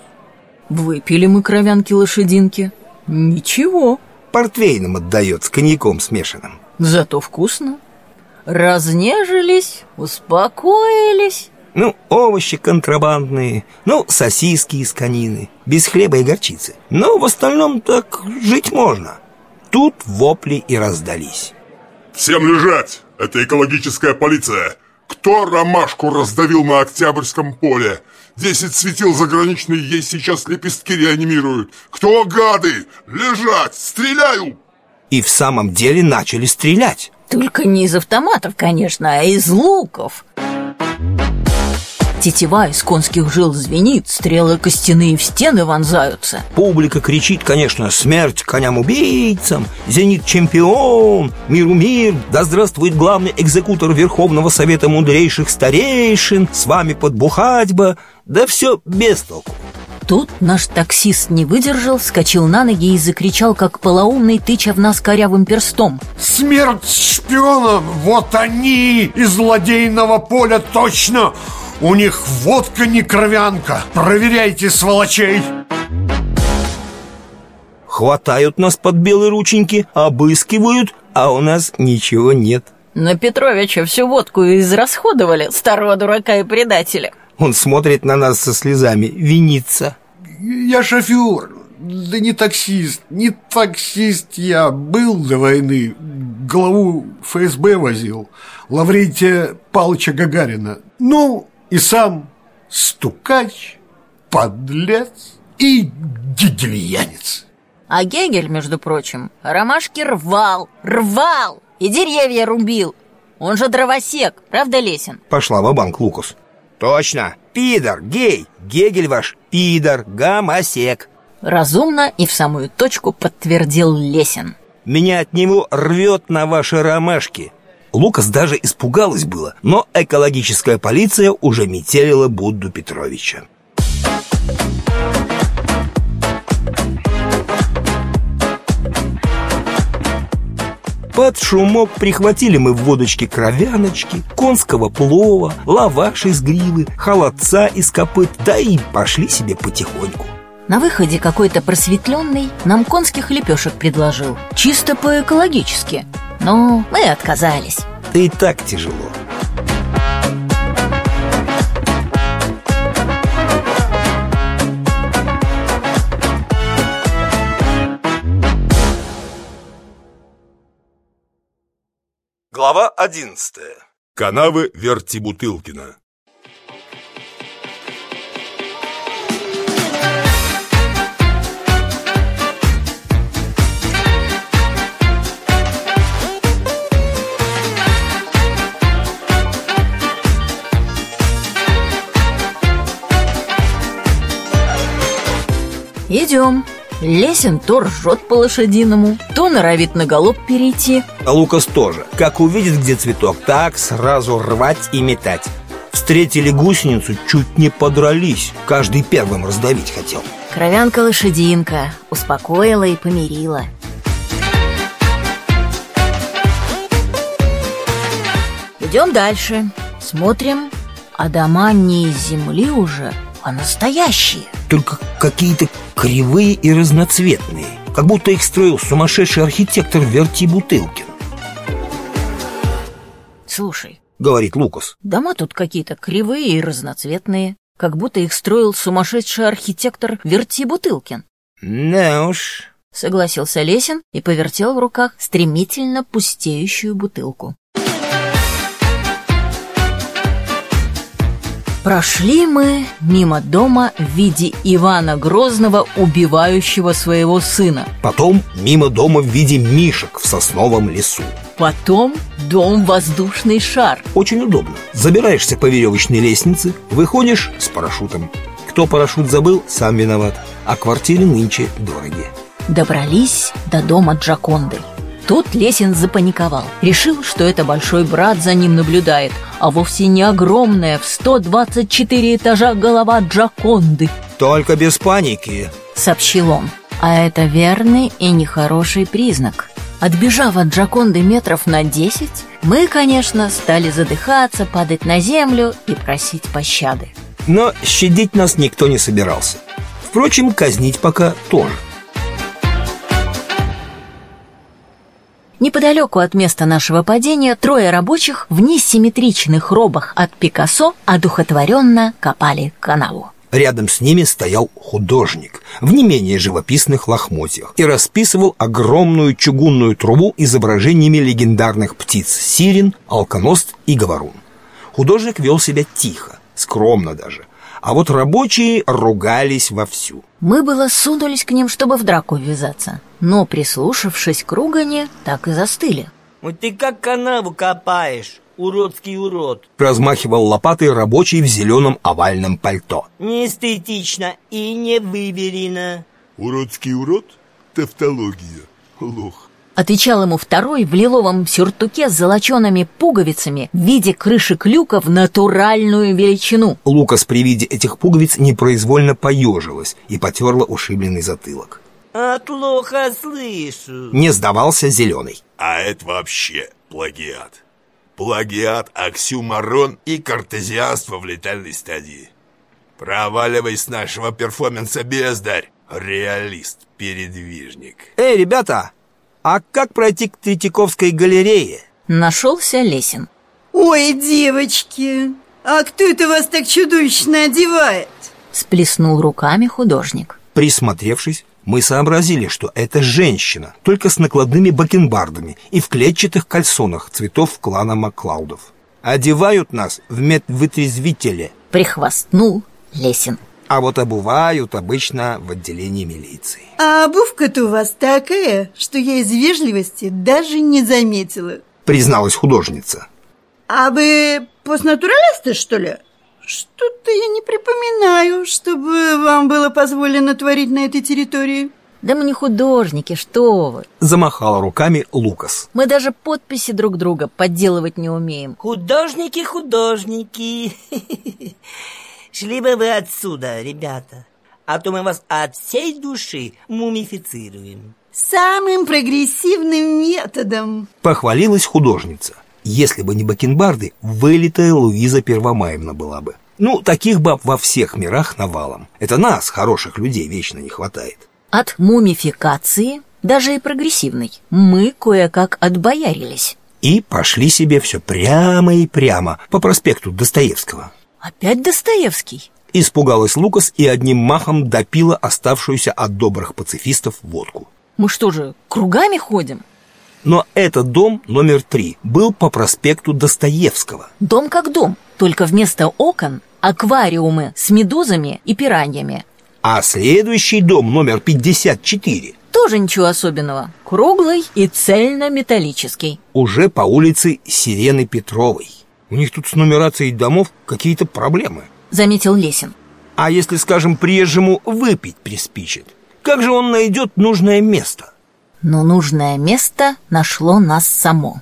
Выпили мы кровянки-лошадинки Ничего Портвейном отдает с коньяком смешанным Зато вкусно Разнежились, успокоились. Ну, овощи контрабандные, ну, сосиски из конины, без хлеба и горчицы. Но в остальном так жить можно. Тут вопли и раздались. Всем лежать! Это экологическая полиция! Кто ромашку раздавил на Октябрьском поле? Десять светил заграничные ей сейчас лепестки реанимируют. Кто гады? Лежать! Стреляю! И в самом деле начали стрелять. Только не из автоматов, конечно, а из луков. Тетива из конских жил звенит, стрелы костяные в стены вонзаются. Публика кричит, конечно, смерть коням-убийцам, зенит чемпион, миру мир, да здравствует главный экзекутор Верховного Совета мудрейших старейшин, с вами подбухать бы, да все без толку. Тут наш таксист не выдержал, вскочил на ноги и закричал, как полоумный, тыча в нас корявым перстом. Смерть шпионам! Вот они из злодейного поля точно! У них водка не кровянка! Проверяйте сволочей! Хватают нас под белые рученьки, обыскивают, а у нас ничего нет. На Петровича всю водку израсходовали, старого дурака и предателя. Он смотрит на нас со слезами, винится. Я шофер, да не таксист, не таксист я. Был до войны, главу ФСБ возил, Лаврентия Павловича Гагарина. Ну, и сам стукач, подлец и гегельянец. А Гегель, между прочим, ромашки рвал, рвал и деревья рубил. Он же дровосек, правда, Лесин? Пошла в банк Лукас. Точно, пидор, гей, Гегель ваш пидор, гомосек. Разумно и в самую точку подтвердил Лесин. Меня от него рвет на ваши ромашки. Лукас даже испугалась было, но экологическая полиция уже метелила Будду Петровича. Под шумок прихватили мы в водочке кровяночки, конского плова, лаваш из гривы, холодца из копыт, да и пошли себе потихоньку. На выходе какой-то просветленный нам конских лепешек предложил. Чисто по-экологически. Но мы отказались. Да и так тяжело. Глава 11. Канавы Вертибутылкина. Идем. Лесен то ржет по-лошадиному, то норовит на голуб перейти. А Лукас тоже. Как увидит, где цветок, так сразу рвать и метать. Встретили гусеницу, чуть не подрались. Каждый первым раздавить хотел. Кровянка-лошадинка успокоила и помирила. Идем дальше. Смотрим, а дома не из земли уже, а настоящие. Только какие-то кривые и разноцветные. Как будто их строил сумасшедший архитектор Верти Бутылкин. Слушай, Говорит Лукас. дома тут какие-то кривые и разноцветные, как будто их строил сумасшедший архитектор Верти Бутылкин. Да уж. Согласился Лесин и повертел в руках стремительно пустеющую бутылку. Прошли мы мимо дома в виде Ивана Грозного, убивающего своего сына. Потом мимо дома в виде мишек в сосновом лесу. Потом дом «Воздушный шар». Очень удобно. Забираешься по веревочной лестнице, выходишь с парашютом. Кто парашют забыл, сам виноват. А квартиры нынче дорогие. Добрались до дома Джаконды. Тут Лесин запаниковал. Решил, что это большой брат за ним наблюдает, а вовсе не огромная в 124 этажа голова Джаконды, Только без паники. сообщил он. А это верный и нехороший признак. Отбежав от Джаконды метров на 10, мы, конечно, стали задыхаться, падать на землю и просить пощады. Но щадить нас никто не собирался. Впрочем, казнить пока тоже. Неподалеку от места нашего падения трое рабочих в несимметричных робах от Пикассо одухотворенно копали канаву. Рядом с ними стоял художник в не менее живописных лохмотьях и расписывал огромную чугунную трубу изображениями легендарных птиц – сирен, алконост и говорун. Художник вел себя тихо, скромно даже, а вот рабочие ругались вовсю. Мы было сунулись к ним, чтобы в драку ввязаться, но, прислушавшись к ругане, так и застыли. Вот ты как канаву копаешь, уродский урод. Размахивал лопатой рабочий в зеленом овальном пальто. Неэстетично и не выверено. Уродский урод? Тавтология. Лох. Отвечал ему второй в лиловом сюртуке с золочеными пуговицами в виде крышек люка в натуральную величину. Лукас при виде этих пуговиц непроизвольно поежилась и потерла ушибленный затылок. А плохо слышу. Не сдавался зеленый. А это вообще плагиат. Плагиат, оксюмарон и картезианство в летальной стадии. Проваливай с нашего перформанса, бездарь. Реалист-передвижник. Эй, ребята, а как пройти к Третьяковской галерее? Нашелся Лесин. Ой, девочки, а кто это вас так чудовищно одевает? Сплеснул руками художник. Присмотревшись, мы сообразили, что это женщина, только с накладными бакенбардами и в клетчатых кальсонах цветов клана Маклаудов. Одевают нас в медвытрезвителе. Прихвастнул Лесин. А вот обувают обычно в отделении милиции. А обувка-то у вас такая, что я из вежливости даже не заметила. Призналась художница. А вы постнатуралисты, что ли? Что-то я не припоминаю, чтобы вам было позволено творить на этой территории. Да мы не художники, что вы. Замахала руками Лукас. Мы даже подписи друг друга подделывать не умеем. Художники, художники. Шли бы вы отсюда, ребята. А то мы вас от всей души мумифицируем. Самым прогрессивным методом. Похвалилась художница. Если бы не бакенбарды, вылитая Луиза Первомаевна была бы. Ну, таких баб во всех мирах навалом. Это нас, хороших людей, вечно не хватает. От мумификации, даже и прогрессивной, мы кое-как отбоярились. И пошли себе все прямо и прямо по проспекту Достоевского. Опять Достоевский? Испугалась Лукас и одним махом допила оставшуюся от добрых пацифистов водку. Мы что же, кругами ходим? Но этот дом номер три был по проспекту Достоевского. Дом как дом, только вместо окон аквариумы с медузами и пираньями. А следующий дом номер 54 Тоже ничего особенного. Круглый и цельно-металлический. уже по улице Сирены Петровой. У них тут с нумерацией домов какие-то проблемы. Заметил Лесин. А если, скажем, приезжему выпить приспичит, как же он найдет нужное место? Но нужное место нашло нас само.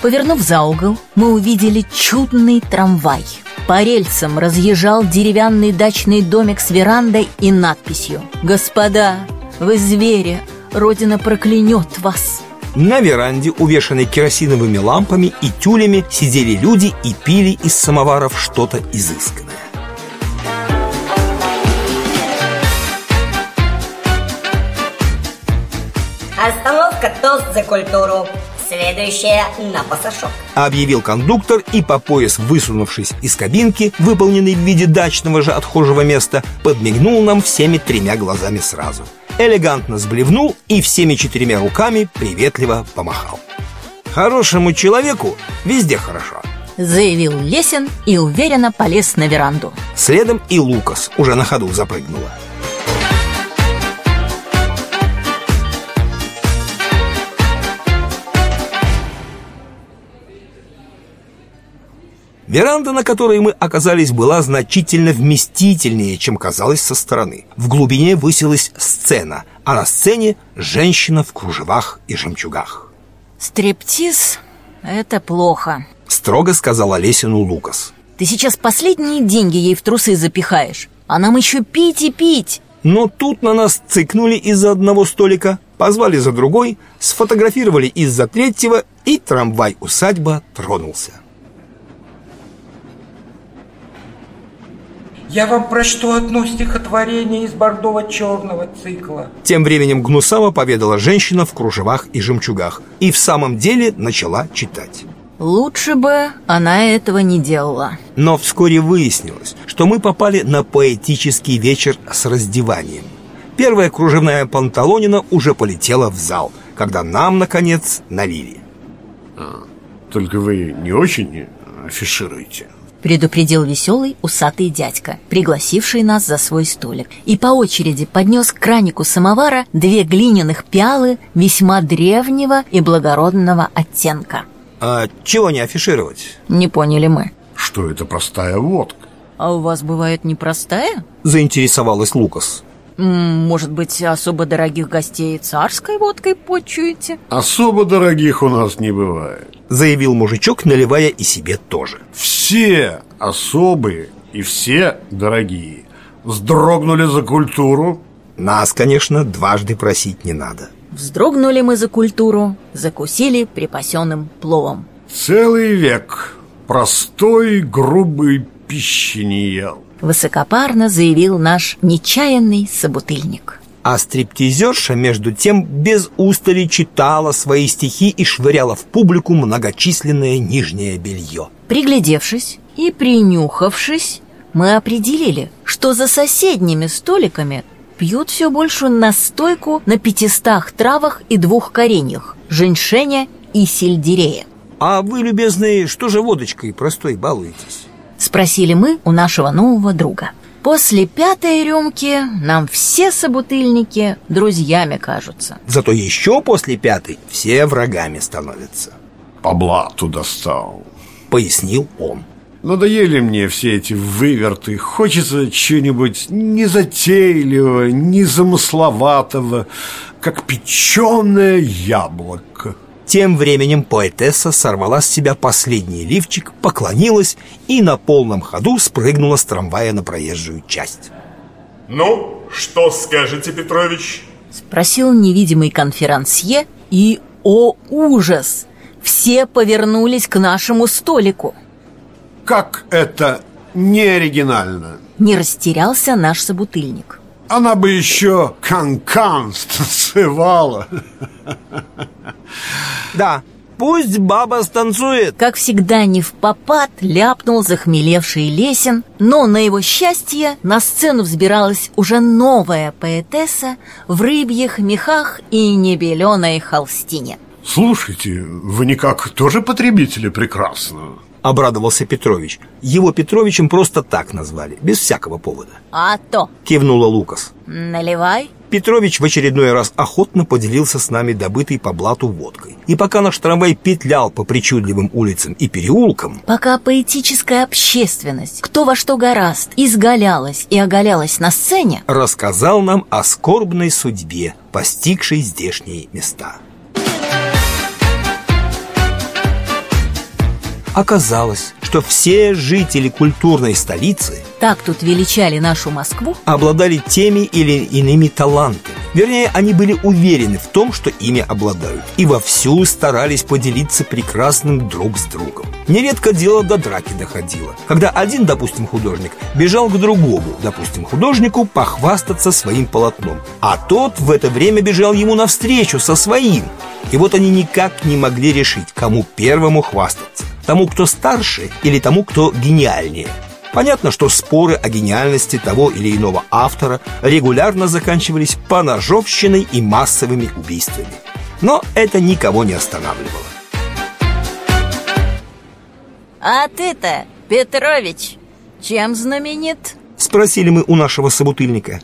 Повернув за угол, мы увидели чудный трамвай. По рельсам разъезжал деревянный дачный домик с верандой и надписью «Господа, вы звери, Родина проклянет вас!» На веранде, увешанной керосиновыми лампами и тюлями, сидели люди и пили из самоваров что-то изысканное. Остановка тост за культуру. Следующая на пасашок. Объявил кондуктор и по пояс высунувшись из кабинки, выполненной в виде дачного же отхожего места, подмигнул нам всеми тремя глазами сразу. Элегантно сблевнул и всеми четырьмя руками приветливо помахал. Хорошему человеку везде хорошо. Заявил Лесин и уверенно полез на веранду. Следом и Лукас уже на ходу запрыгнула. Веранда, на которой мы оказались, была значительно вместительнее, чем казалось со стороны. В глубине высилась сцена, а на сцене женщина в кружевах и жемчугах. Стриптиз — это плохо. Строго сказала Лесину Лукас. Ты сейчас последние деньги ей в трусы запихаешь, а нам еще пить и пить. Но тут на нас цыкнули из-за одного столика, позвали за другой, сфотографировали из-за третьего, и трамвай-усадьба тронулся. Я вам прочту одно стихотворение из бордово-черного цикла. Тем временем Гнусава поведала женщина в кружевах и жемчугах и в самом деле начала читать. Лучше бы она этого не делала. Но вскоре выяснилось, что мы попали на поэтический вечер с раздеванием. Первая кружевная панталонина уже полетела в зал, когда нам, наконец, налили. А, только вы не очень афишируете. Предупредил веселый усатый дядька, пригласивший нас за свой столик. И по очереди поднес к кранику самовара две глиняных пиалы весьма древнего и благородного оттенка. А чего не афишировать? Не поняли мы. Что это простая водка? А у вас бывает непростая? Заинтересовалась Лукас. Может быть, особо дорогих гостей царской водкой почуете? Особо дорогих у нас не бывает. Заявил мужичок, наливая и себе тоже. Все особые и все дорогие. Вздрогнули за культуру? Нас, конечно, дважды просить не надо. Вздрогнули мы за культуру, закусили припасенным пловом. Целый век простой грубой пищи не ел Высокопарно заявил наш нечаянный собутыльник а стриптизерша, между тем, без устали читала свои стихи и швыряла в публику многочисленное нижнее белье. Приглядевшись и принюхавшись, мы определили, что за соседними столиками пьют все больше настойку на пятистах травах и двух кореньях – женьшеня и сельдерея. А вы, любезные, что же водочкой простой балуетесь? Спросили мы у нашего нового друга. После пятой рюмки нам все собутыльники друзьями кажутся. Зато еще после пятой все врагами становятся. По блату достал, пояснил он. Надоели мне все эти выверты. Хочется чего-нибудь незатейливого, незамысловатого, как печеное яблоко. Тем временем поэтесса сорвала с себя последний лифчик, поклонилась и на полном ходу спрыгнула с трамвая на проезжую часть. «Ну, что скажете, Петрович?» Спросил невидимый конферансье, и, о ужас, все повернулись к нашему столику. Как это не оригинально? Не растерялся наш собутыльник. Она бы еще канкан станцевала. Да, пусть баба станцует. Как всегда, не в попад ляпнул захмелевший Лесин, но на его счастье на сцену взбиралась уже новая поэтесса в рыбьих мехах и небеленой холстине. Слушайте, вы никак тоже потребители прекрасно. Обрадовался Петрович. Его Петровичем просто так назвали, без всякого повода. А то. Кивнула Лукас. Наливай. Петрович в очередной раз охотно поделился с нами добытой по блату водкой. И пока наш трамвай петлял по причудливым улицам и переулкам... Пока поэтическая общественность, кто во что гораст, изгалялась и оголялась на сцене... Рассказал нам о скорбной судьбе, постигшей здешние места. Оказалось, что все жители культурной столицы так тут величали нашу Москву обладали теми или иными талантами. Вернее, они были уверены в том, что ими обладают, и вовсю старались поделиться прекрасным друг с другом. Нередко дело до драки доходило, когда один, допустим, художник бежал к другому, допустим, художнику похвастаться своим полотном, а тот в это время бежал ему навстречу со своим. И вот они никак не могли решить, кому первому хвастаться тому, кто старше или тому, кто гениальнее. Понятно, что споры о гениальности того или иного автора регулярно заканчивались поножовщиной и массовыми убийствами. Но это никого не останавливало. А ты-то, Петрович, чем знаменит? Спросили мы у нашего собутыльника.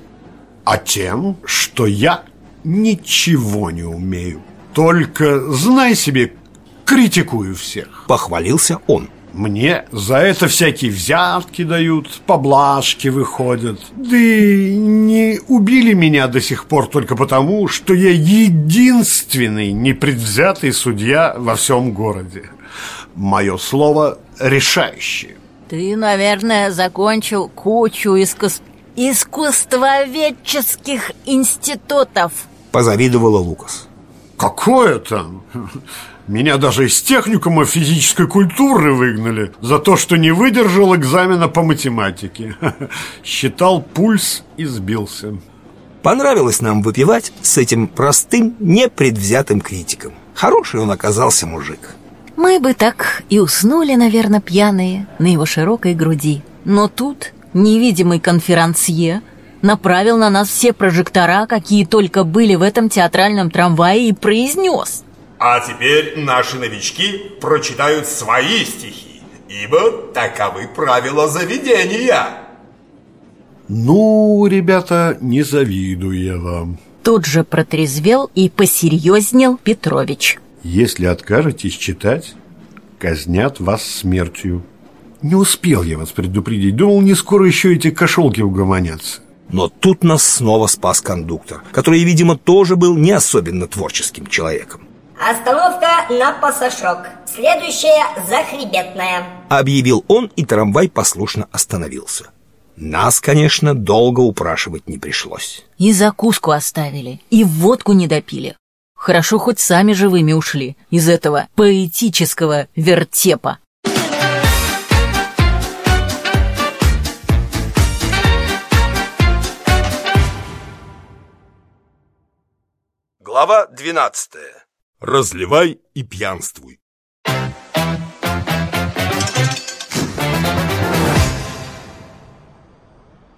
А тем, что я ничего не умею. Только, знай себе, критикую всех Похвалился он мне за это всякие взятки дают, поблажки выходят. Да и не убили меня до сих пор только потому, что я единственный непредвзятый судья во всем городе. Мое слово решающее. Ты, наверное, закончил кучу искус... искусствоведческих институтов. Позавидовала Лукас. Какое там? Меня даже из техникума физической культуры выгнали за то, что не выдержал экзамена по математике. Считал пульс и сбился. Понравилось нам выпивать с этим простым, непредвзятым критиком. Хороший он оказался мужик. Мы бы так и уснули, наверное, пьяные на его широкой груди. Но тут невидимый конферансье направил на нас все прожектора, какие только были в этом театральном трамвае, и произнес А теперь наши новички прочитают свои стихи, ибо таковы правила заведения. Ну, ребята, не завидую я вам. Тут же протрезвел и посерьезнел Петрович. Если откажетесь читать, казнят вас смертью. Не успел я вас предупредить. Думал, не скоро еще эти кошелки угомонятся. Но тут нас снова спас кондуктор, который, видимо, тоже был не особенно творческим человеком. Остановка на пассажок. Следующая захребетная. Объявил он, и трамвай послушно остановился. Нас, конечно, долго упрашивать не пришлось. И закуску оставили, и водку не допили. Хорошо, хоть сами живыми ушли из этого поэтического вертепа. Глава 12. Разливай и пьянствуй.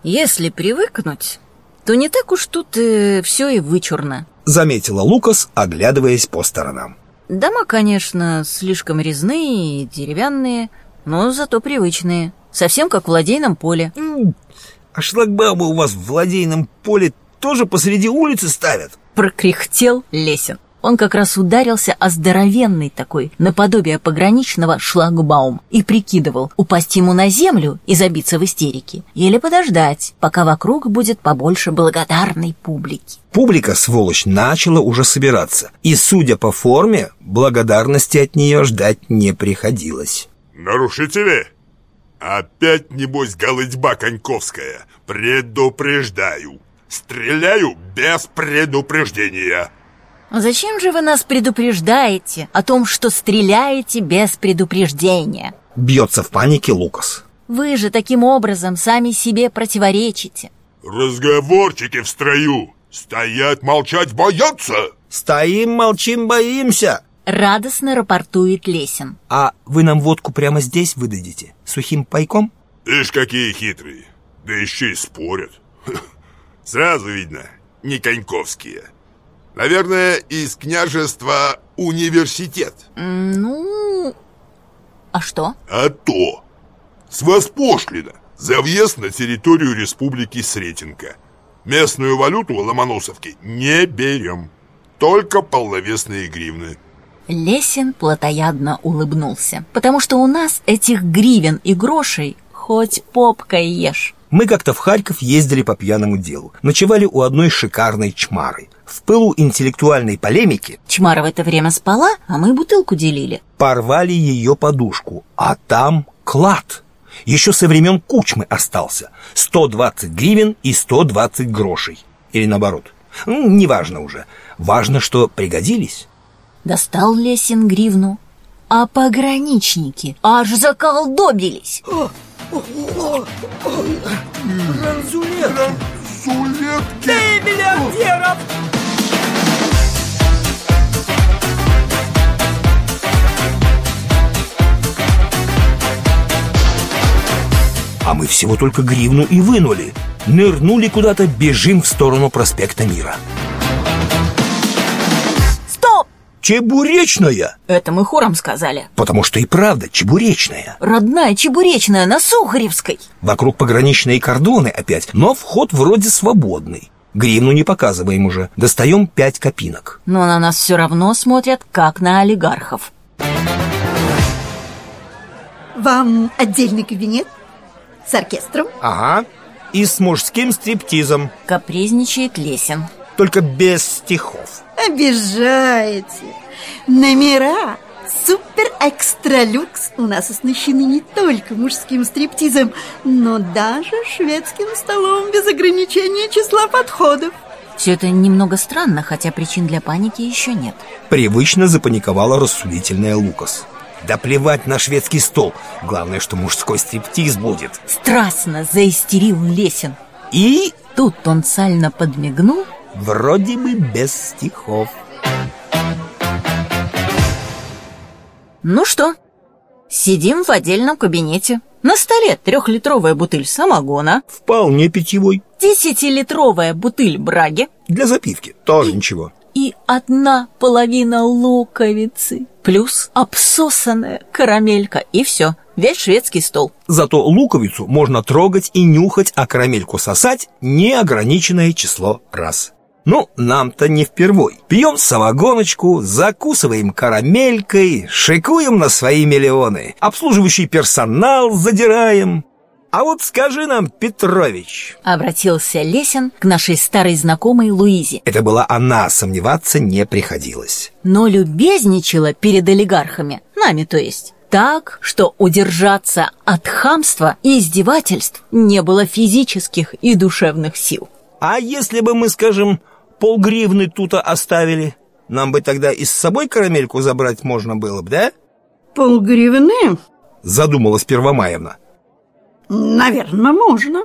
Если привыкнуть, то не так уж тут э, все и вычурно. Заметила Лукас, оглядываясь по сторонам. Дома, конечно, слишком резные и деревянные, но зато привычные. Совсем как в ладейном поле. А шлагбаумы у вас в ладейном поле тоже посреди улицы ставят? Прокряхтел Лесин. Он как раз ударился о здоровенный такой, наподобие пограничного шлагбаум, и прикидывал, упасть ему на землю и забиться в истерике, или подождать, пока вокруг будет побольше благодарной публики. Публика, сволочь, начала уже собираться, и, судя по форме, благодарности от нее ждать не приходилось. Нарушители? Опять, небось, голытьба Коньковская. Предупреждаю. Стреляю без предупреждения. Зачем же вы нас предупреждаете о том, что стреляете без предупреждения? Бьется в панике Лукас. Вы же таким образом сами себе противоречите. Разговорчики в строю. Стоять, молчать, бояться. Стоим, молчим, боимся. Радостно рапортует Лесин. А вы нам водку прямо здесь выдадите? Сухим пайком? Ишь, какие хитрые. Да еще и спорят. Сразу видно, не коньковские. Наверное, из княжества университет. Ну, а что? А то. С вас пошлина за въезд на территорию республики Сретенка. Местную валюту в Ломоносовке не берем. Только полновесные гривны. Лесин плотоядно улыбнулся, потому что у нас этих гривен и грошей хоть попкой ешь. Мы как-то в Харьков ездили по пьяному делу. Ночевали у одной шикарной чмары. В пылу интеллектуальной полемики Чмара в это время спала, а мы бутылку делили. порвали ее подушку, а там клад. Еще со времен Кучмы остался. 120 гривен и 120 грошей. Или наоборот. Ну, неважно уже. Важно, что пригодились. Достал Лесин гривну, а пограничники аж заколдобились. Ранзулет! Сулетки! Ты миллиардеров! А мы всего только гривну и вынули. Нырнули куда-то, бежим в сторону проспекта Мира. Чебуречная! Это мы хором сказали. Потому что и правда чебуречная. Родная чебуречная на Сухаревской. Вокруг пограничные кордоны опять, но вход вроде свободный. Гривну не показываем уже, достаем пять копинок. Но на нас все равно смотрят, как на олигархов. Вам отдельный кабинет? С оркестром? Ага. И с мужским стриптизом, Капризничает Лесин. только без стихов. Обижаете. Номера супер-экстра-люкс у нас оснащены не только мужским стриптизом, но даже шведским столом без ограничения числа подходов. Все это немного странно, хотя причин для паники еще нет. Привычно запаниковала рассудительная Лукас. Да плевать на шведский стол. Главное, что мужской стриптиз будет. Страстно заистерил Лесин. И тут он сально подмигнул. Вроде бы без стихов. Ну что, сидим в отдельном кабинете. На столе трехлитровая бутыль самогона. Вполне питьевой. Десятилитровая бутыль браги. Для запивки тоже ничего. И одна половина луковицы. Плюс обсосанная карамелька. И все. Весь шведский стол. Зато луковицу можно трогать и нюхать, а карамельку сосать неограниченное число раз. Ну, нам-то не впервой. Пьем самогоночку, закусываем карамелькой, шикуем на свои миллионы, обслуживающий персонал задираем. А вот скажи нам, Петрович Обратился Лесин к нашей старой знакомой Луизе Это была она, сомневаться не приходилось Но любезничала перед олигархами, нами то есть так, что удержаться от хамства и издевательств не было физических и душевных сил. А если бы мы, скажем, полгривны тут оставили, нам бы тогда и с собой карамельку забрать можно было бы, да? Полгривны? Задумалась Первомаевна. Наверное, можно.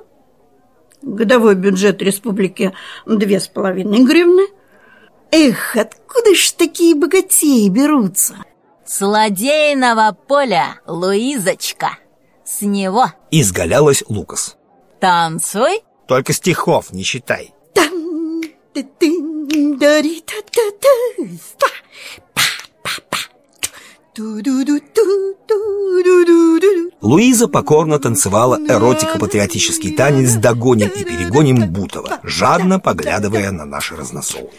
Годовой бюджет республики две с половиной гривны. Эх, откуда ж такие богатеи берутся? С ладейного поля, Луизочка. С него. Изгалялась Лукас. Танцуй. Только стихов не считай. Луиза покорно танцевала эротико-патриотический танец «Догоним и перегоним Бутова», жадно поглядывая на наши разносолы.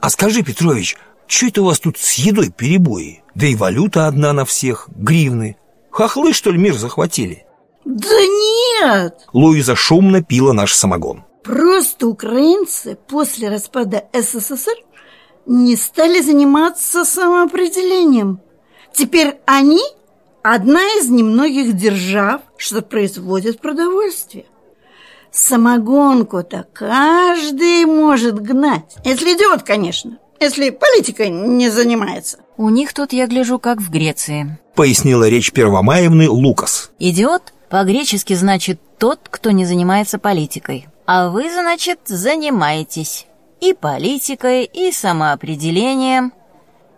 А скажи, Петрович, что это у вас тут с едой перебои? Да и валюта одна на всех, гривны. Хохлы, что ли, мир захватили? Да нет! Луиза шумно пила наш самогон. Просто украинцы после распада СССР не стали заниматься самоопределением. Теперь они одна из немногих держав, что производит продовольствие. Самогонку-то каждый может гнать. Если идиот, конечно. Если политикой не занимается. У них тут, я гляжу, как в Греции. Пояснила речь Первомаевны Лукас. Идиот по-гречески значит тот, кто не занимается политикой. А вы, значит, занимаетесь и политикой, и самоопределением.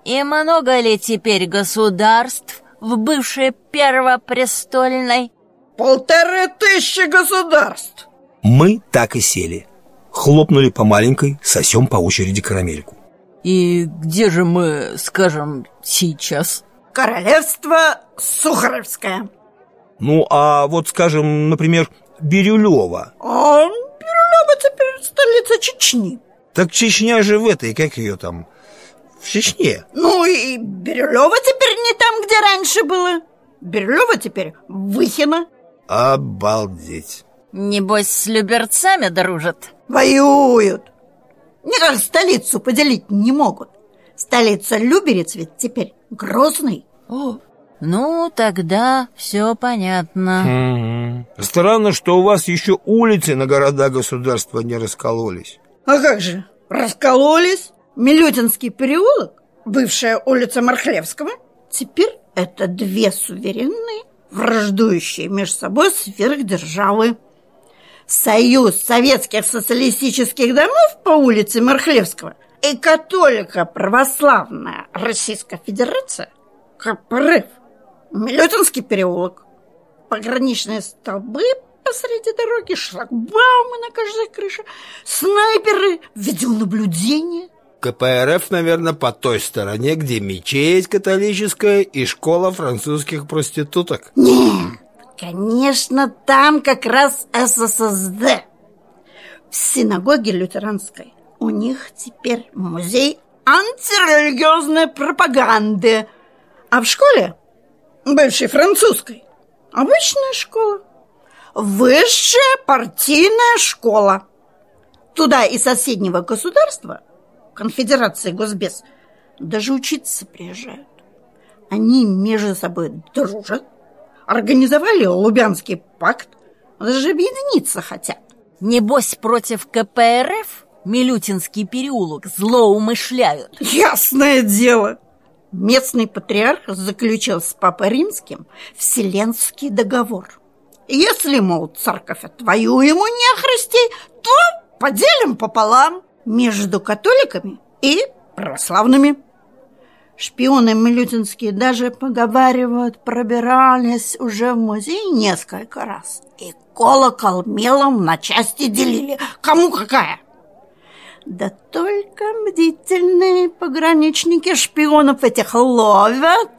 И много ли теперь государств в бывшей Первопрестольной? Полторы тысячи государств. Мы так и сели. Хлопнули по маленькой, сосем по очереди карамельку. И где же мы, скажем, сейчас? Королевство Сухаревское. Ну, а вот, скажем, например, Бирюлева. А Бирюлева теперь столица Чечни. Так Чечня же в этой, как ее там, в Чечне. Ну и Бирюлева теперь не там, где раньше было. Бирюлева теперь Выхина. Обалдеть. Небось, с люберцами дружат? Воюют. Никак столицу поделить не могут. Столица Люберец ведь теперь Грозный. О, ну, тогда все понятно. Угу. Странно, что у вас еще улицы на города-государства не раскололись. А как же? Раскололись. Милютинский переулок, бывшая улица Мархлевского, теперь это две суверенные, враждующие между собой сверхдержавы. Союз советских социалистических домов по улице Мархлевского и католико-православная Российская Федерация КПРФ, Милютинский переулок, пограничные столбы посреди дороги, шлагбаумы на каждой крыше, снайперы, видеонаблюдение. КПРФ, наверное, по той стороне, где мечеть католическая и школа французских проституток. Нет, конечно, там как раз СССД. В синагоге лютеранской у них теперь музей антирелигиозной пропаганды. А в школе, бывшей французской, обычная школа. Высшая партийная школа. Туда из соседнего государства, конфедерации Госбез, даже учиться приезжают. Они между собой дружат, организовали Лубянский пакт, даже объединиться хотят. Небось, против КПРФ Милютинский переулок злоумышляют? Ясное дело. Местный патриарх заключил с Папой Римским Вселенский договор. Если, мол, церковь ему нехристей, то поделим пополам между католиками и православными. Шпионы милютинские даже поговаривают, пробирались уже в музей несколько раз и колокол мелом на части делили. Кому какая? Да только бдительные пограничники шпионов этих ловят,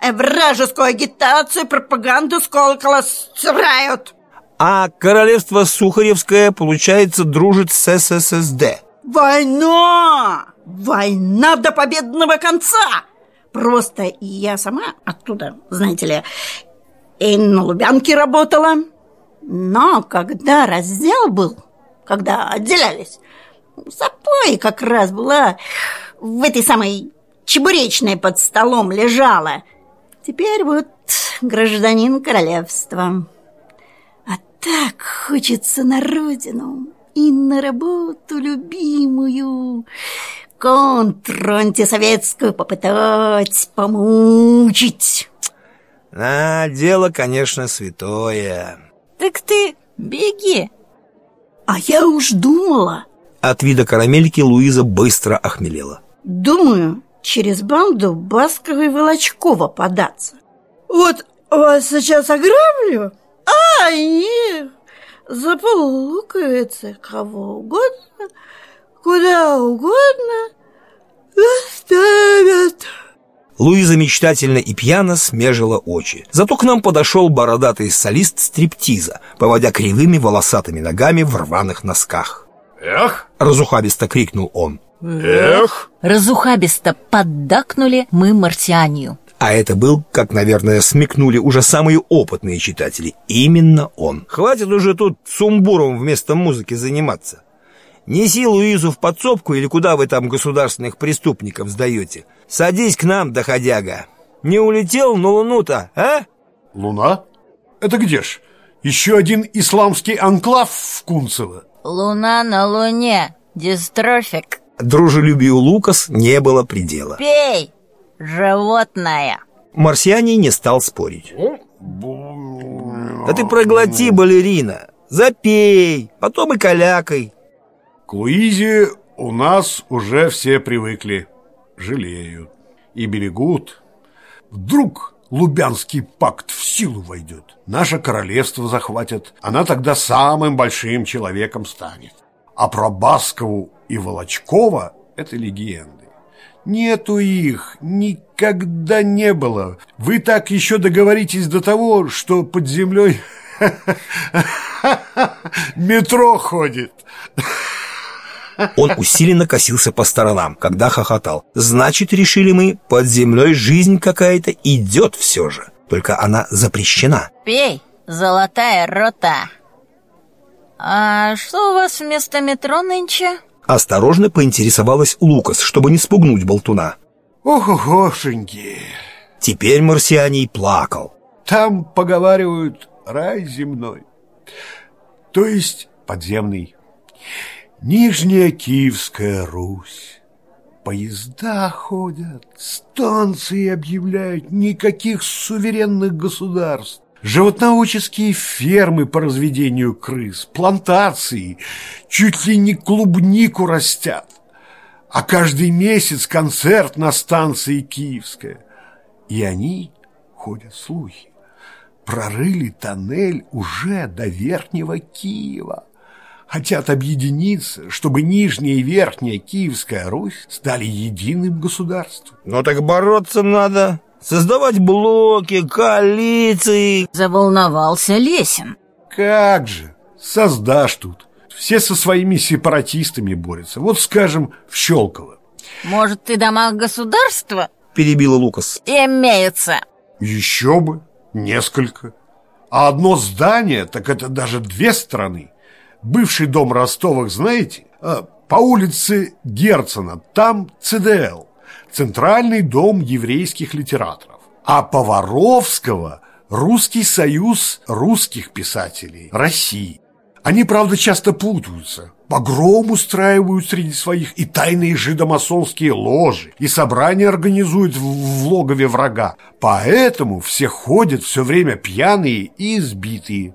а вражескую агитацию и пропаганду с колокола стирают. А королевство Сухаревское, получается, дружит с СССД. Война! Война до победного конца! Просто я сама оттуда, знаете ли, и на Лубянке работала. Но когда раздел был, когда отделялись, запой как раз была в этой самой чебуречной под столом лежала. Теперь вот гражданин королевства. А так хочется на родину и на работу любимую контрантисоветскую попытать помучить. А, дело, конечно, святое. Так ты беги. А я уж думала. От вида карамельки Луиза быстро охмелела. Думаю, через банду Баскова и Волочкова податься. Вот вас сейчас ограблю, а они заполукаются кого угодно, куда угодно доставят. Луиза мечтательно и пьяно смежила очи. Зато к нам подошел бородатый солист стриптиза, поводя кривыми волосатыми ногами в рваных носках. «Эх!» — разухабисто крикнул он. «Эх!» Разухабисто поддакнули мы марсианию. А это был, как, наверное, смекнули уже самые опытные читатели, именно он. Хватит уже тут сумбуром вместо музыки заниматься. Неси Луизу в подсобку или куда вы там государственных преступников сдаете. Садись к нам, доходяга. Не улетел на Луну-то, а? Луна? Это где ж? Еще один исламский анклав в Кунцево? Луна на Луне. Дистрофик. Дружелюбию Лукас не было предела. Пей, животное. Марсианий не стал спорить. Да ты проглоти, балерина. Запей, потом и калякой. К Луизе у нас уже все привыкли. Жалеют. И берегут. Вдруг Лубянский пакт в силу войдет. Наше королевство захватят. Она тогда самым большим человеком станет. А про Баскову и Волочкова это легенды. Нету их, никогда не было. Вы так еще договоритесь до того, что под землей метро ходит. Он усиленно косился по сторонам, когда хохотал. Значит, решили мы, под землей жизнь какая-то идет все же. Только она запрещена. Пей, золотая рота. А что у вас вместо метро нынче? Осторожно поинтересовалась Лукас, чтобы не спугнуть болтуна. Ох-охошеньки. Теперь марсианий плакал. Там, поговаривают, рай земной. То есть подземный. Нижняя Киевская Русь. Поезда ходят, станции объявляют, никаких суверенных государств. Животноводческие фермы по разведению крыс, плантации, чуть ли не клубнику растят. А каждый месяц концерт на станции Киевская. И они, ходят слухи, прорыли тоннель уже до Верхнего Киева. Хотят объединиться, чтобы Нижняя и Верхняя Киевская Русь стали единым государством. Ну так бороться надо, создавать блоки, коалиции. Заволновался Лесин. Как же, создашь тут. Все со своими сепаратистами борются. Вот, скажем, в Щелково. Может, и дома государства? Перебила Лукас. Имеются. Еще бы, несколько. А одно здание, так это даже две страны. Бывший дом Ростовых, знаете? А, по улице Герцена, там ЦДЛ. Центральный дом еврейских литераторов. А по Воровского Русский союз русских писателей России. Они, правда, часто путаются. Погром устраивают среди своих и тайные жидомасонские ложи, и собрания организуют в логове врага. Поэтому все ходят все время пьяные и избитые.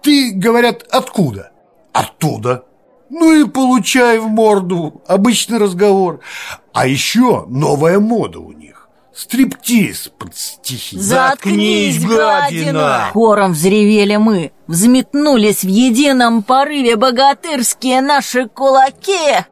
Ты, говорят, откуда? Оттуда. Ну и получай в морду. Обычный разговор. А еще новая мода у них. Стриптиз под стихи. Заткнись, гадина! Хором взревели мы. Взметнулись в едином порыве богатырские наши кулаки.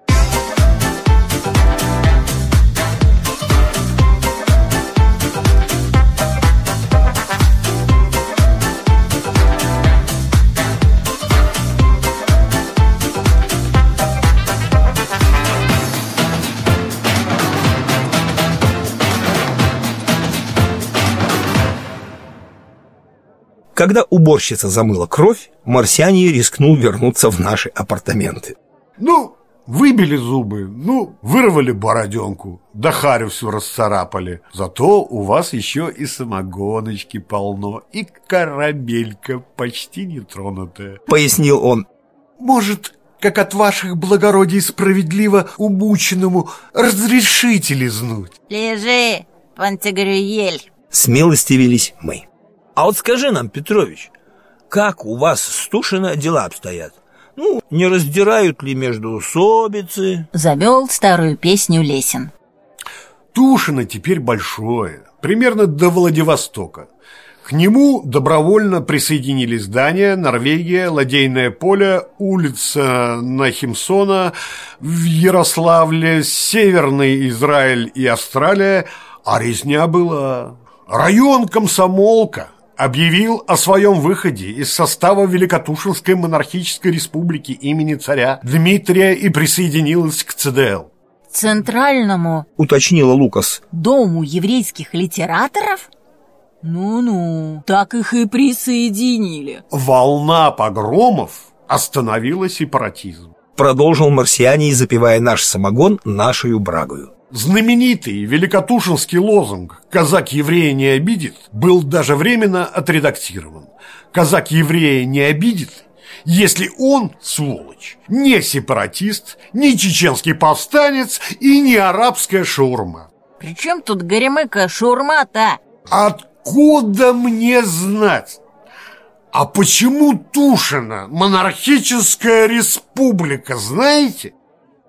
Когда уборщица замыла кровь, марсиане рискнул вернуться в наши апартаменты. Ну, выбили зубы, ну, вырвали бороденку, да харю всю расцарапали. Зато у вас еще и самогоночки полно, и корабелька почти нетронутая. Пояснил он. Может, как от ваших благородий справедливо умученному разрешите лизнуть? Лежи, Пантигрюель. Смелостивились мы. А вот скажи нам, Петрович, как у вас с Тушино дела обстоят? Ну, не раздирают ли между усобицы? Замел старую песню Лесин. Тушино теперь большое, примерно до Владивостока. К нему добровольно присоединились Дания, Норвегия, Ладейное поле, улица Нахимсона, в Ярославле, Северный Израиль и Австралия, а резня была. Район Комсомолка объявил о своем выходе из состава Великотушинской монархической республики имени царя Дмитрия и присоединилась к ЦДЛ. Центральному Уточнила Лукас. дому еврейских литераторов? Ну-ну, так их и присоединили. Волна погромов остановила сепаратизм. Продолжил марсиане, запивая наш самогон нашей брагою. Знаменитый великотушинский лозунг «Казак еврея не обидит» был даже временно отредактирован. Казак еврея не обидит, если он, сволочь, не сепаратист, не чеченский повстанец и не арабская шаурма. При чем тут горемыка шаурма-то? Откуда мне знать? А почему Тушина монархическая республика, знаете?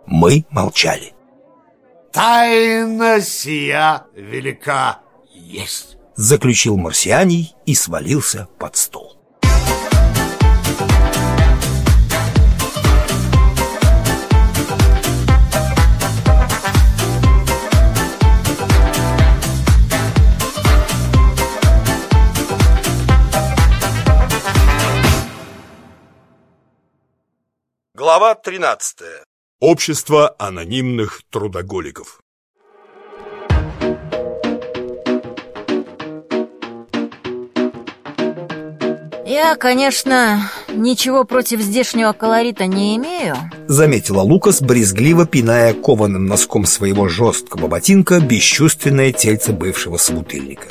Мы молчали. Тайна сия велика есть. Заключил марсианий и свалился под стол. Глава 13. Общество анонимных трудоголиков. Я, конечно, ничего против здешнего колорита не имею. Заметила Лукас, брезгливо пиная кованым носком своего жесткого ботинка бесчувственное тельце бывшего собутыльника.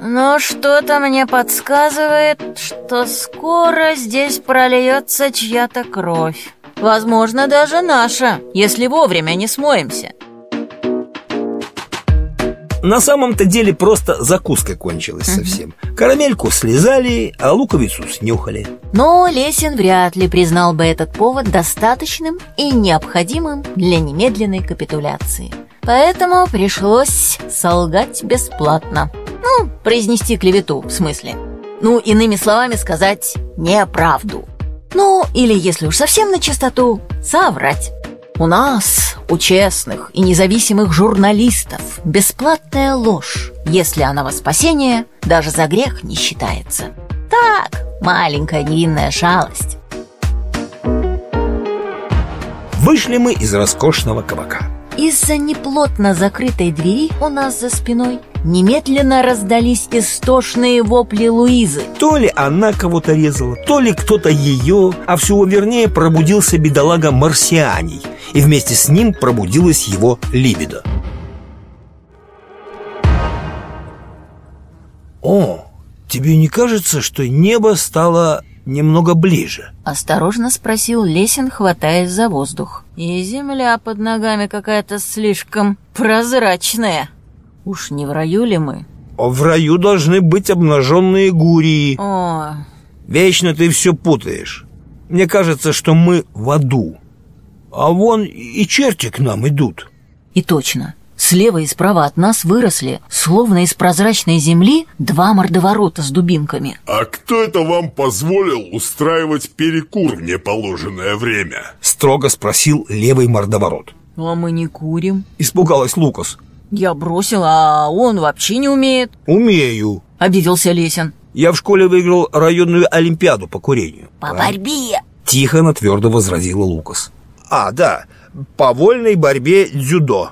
Но что-то мне подсказывает, что скоро здесь прольется чья-то кровь. Возможно, даже наша, если вовремя не смоемся. На самом-то деле просто закуска кончилась совсем. Карамельку слезали, а луковицу снюхали. Но Лесин вряд ли признал бы этот повод достаточным и необходимым для немедленной капитуляции. Поэтому пришлось солгать бесплатно. Ну, произнести клевету, в смысле. Ну, иными словами сказать неправду. Ну, или если уж совсем на чистоту, соврать. У нас, у честных и независимых журналистов, бесплатная ложь, если она во спасение, даже за грех не считается. Так, маленькая невинная шалость. Вышли мы из роскошного кабака. Из-за неплотно закрытой двери у нас за спиной немедленно раздались истошные вопли Луизы. То ли она кого-то резала, то ли кто-то ее, а всего вернее пробудился бедолага Марсианий, и вместе с ним пробудилась его либидо. О, тебе не кажется, что небо стало немного ближе. Осторожно спросил Лесин, хватаясь за воздух. И земля под ногами какая-то слишком прозрачная. Уж не в раю ли мы? В раю должны быть обнаженные гурии. О, Вечно ты все путаешь. Мне кажется, что мы в аду. А вон и черти к нам идут. и точно. Слева и справа от нас выросли, словно из прозрачной земли, два мордоворота с дубинками. А кто это вам позволил устраивать перекур в неположенное время? Строго спросил левый мордоворот. А мы не курим. Испугалась Лукас. Я бросил, а он вообще не умеет. Умею. Обиделся Лесин. Я в школе выиграл районную олимпиаду по курению. По борьбе. Тихо, но твердо возразила Лукас. А, да, по вольной борьбе дзюдо.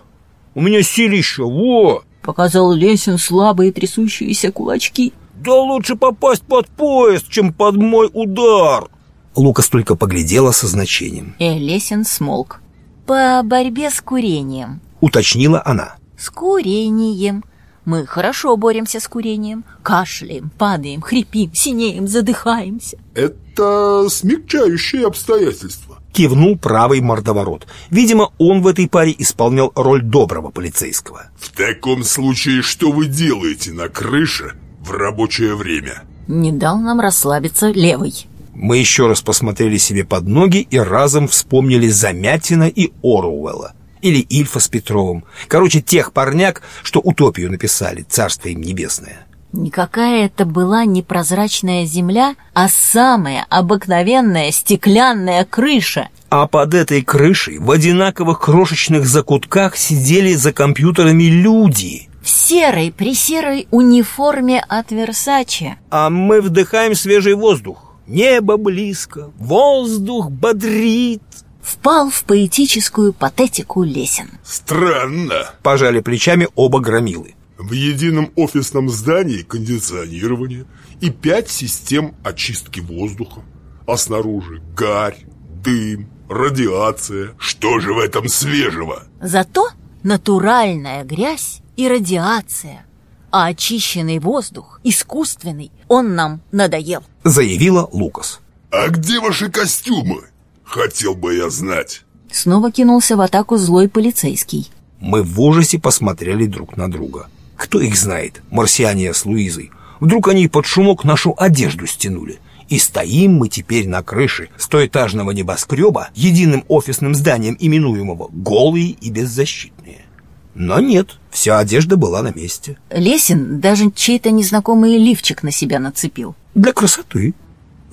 У меня силища, во! Показал Лесин слабые трясущиеся кулачки. Да лучше попасть под поезд, чем под мой удар. Лукас только поглядела со значением. И Лесин смолк. По борьбе с курением. Уточнила она. С курением. Мы хорошо боремся с курением. Кашляем, падаем, хрипим, синеем, задыхаемся. Это смягчающие обстоятельства. Кивнул правый мордоворот. Видимо, он в этой паре исполнял роль доброго полицейского. В таком случае, что вы делаете на крыше в рабочее время? Не дал нам расслабиться левый. Мы еще раз посмотрели себе под ноги и разом вспомнили Замятина и Оруэлла. Или Ильфа с Петровым. Короче, тех парняк, что утопию написали, царство им небесное. Никакая это была не прозрачная земля, а самая обыкновенная стеклянная крыша. А под этой крышей в одинаковых крошечных закутках сидели за компьютерами люди. В серой, присерой униформе от Версачи. А мы вдыхаем свежий воздух. Небо близко, воздух бодрит. Впал в поэтическую патетику Лесин. Странно. Пожали плечами оба громилы. В едином офисном здании кондиционирование и пять систем очистки воздуха. А снаружи гарь, дым, радиация. Что же в этом свежего? Зато натуральная грязь и радиация. А очищенный воздух, искусственный, он нам надоел. Заявила Лукас. А где ваши костюмы? Хотел бы я знать. Снова кинулся в атаку злой полицейский. Мы в ужасе посмотрели друг на друга. Кто их знает, марсиане с Луизой? Вдруг они под шумок нашу одежду стянули. И стоим мы теперь на крыше стоэтажного небоскреба, единым офисным зданием именуемого, голые и беззащитные. Но нет, вся одежда была на месте. Лесин даже чей-то незнакомый лифчик на себя нацепил. Для красоты.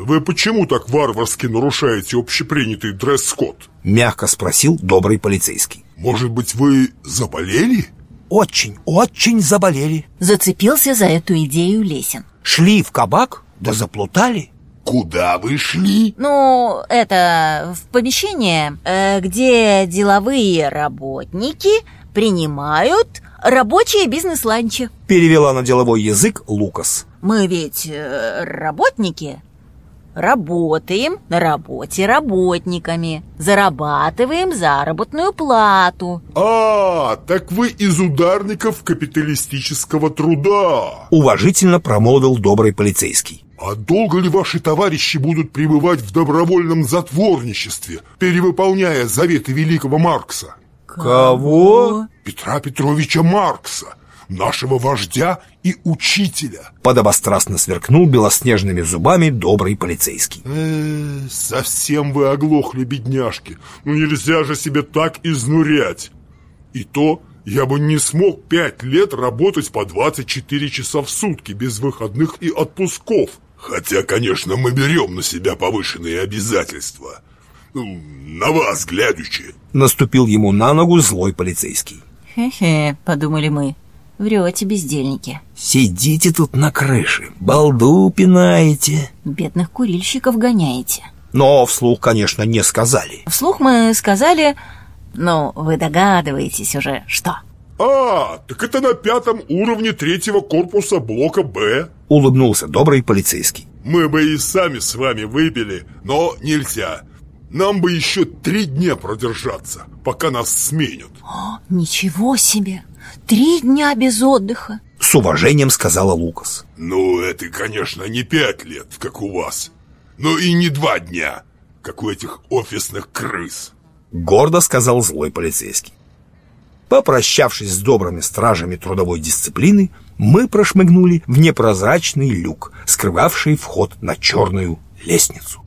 Вы почему так варварски нарушаете общепринятый дресс-код? Мягко спросил добрый полицейский. Может быть, вы заболели? Очень, очень заболели. Зацепился за эту идею Лесин. Шли в кабак, да заплутали. Куда вы шли? Ну, это в помещение, э, где деловые работники принимают рабочие бизнес-ланчи. Перевела на деловой язык Лукас. Мы ведь э, работники. Работаем на работе работниками, зарабатываем заработную плату. А, так вы из ударников капиталистического труда. Уважительно промолвил добрый полицейский. А долго ли ваши товарищи будут пребывать в добровольном затворничестве, перевыполняя заветы великого Маркса? Кого? Петра Петровича Маркса, нашего вождя и учителя. Подобострастно сверкнул белоснежными зубами добрый полицейский. Э, совсем вы оглохли, бедняжки. Ну нельзя же себе так изнурять. И то я бы не смог пять лет работать по 24 часа в сутки без выходных и отпусков. Хотя, конечно, мы берем на себя повышенные обязательства. Ну, на вас глядячи. Наступил ему на ногу злой полицейский. Хе-хе, подумали мы. Врете, бездельники. Сидите тут на крыше, балду пинаете. Бедных курильщиков гоняете. Но вслух, конечно, не сказали. Вслух мы сказали, ну, вы догадываетесь уже, что? А, так это на пятом уровне третьего корпуса блока «Б». Улыбнулся добрый полицейский. Мы бы и сами с вами выпили, но нельзя. Нам бы еще три дня продержаться, пока нас сменят. О, ничего себе! Три дня без отдыха. С уважением сказала Лукас. Ну, это, конечно, не пять лет, как у вас. но и не два дня, как у этих офисных крыс. Гордо сказал злой полицейский. Попрощавшись с добрыми стражами трудовой дисциплины, мы прошмыгнули в непрозрачный люк, скрывавший вход на черную лестницу.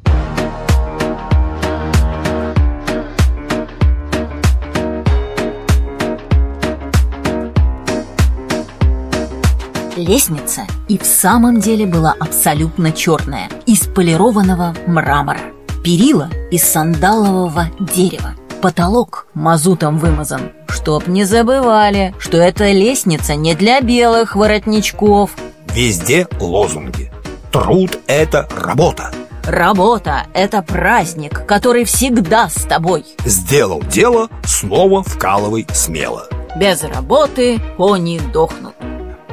Лестница и в самом деле была абсолютно черная, из полированного мрамора. Перила из сандалового дерева. Потолок мазутом вымазан. Чтоб не забывали, что эта лестница не для белых воротничков. Везде лозунги. Труд – это работа. Работа – это праздник, который всегда с тобой. Сделал дело, снова вкалывай смело. Без работы кони дохнут.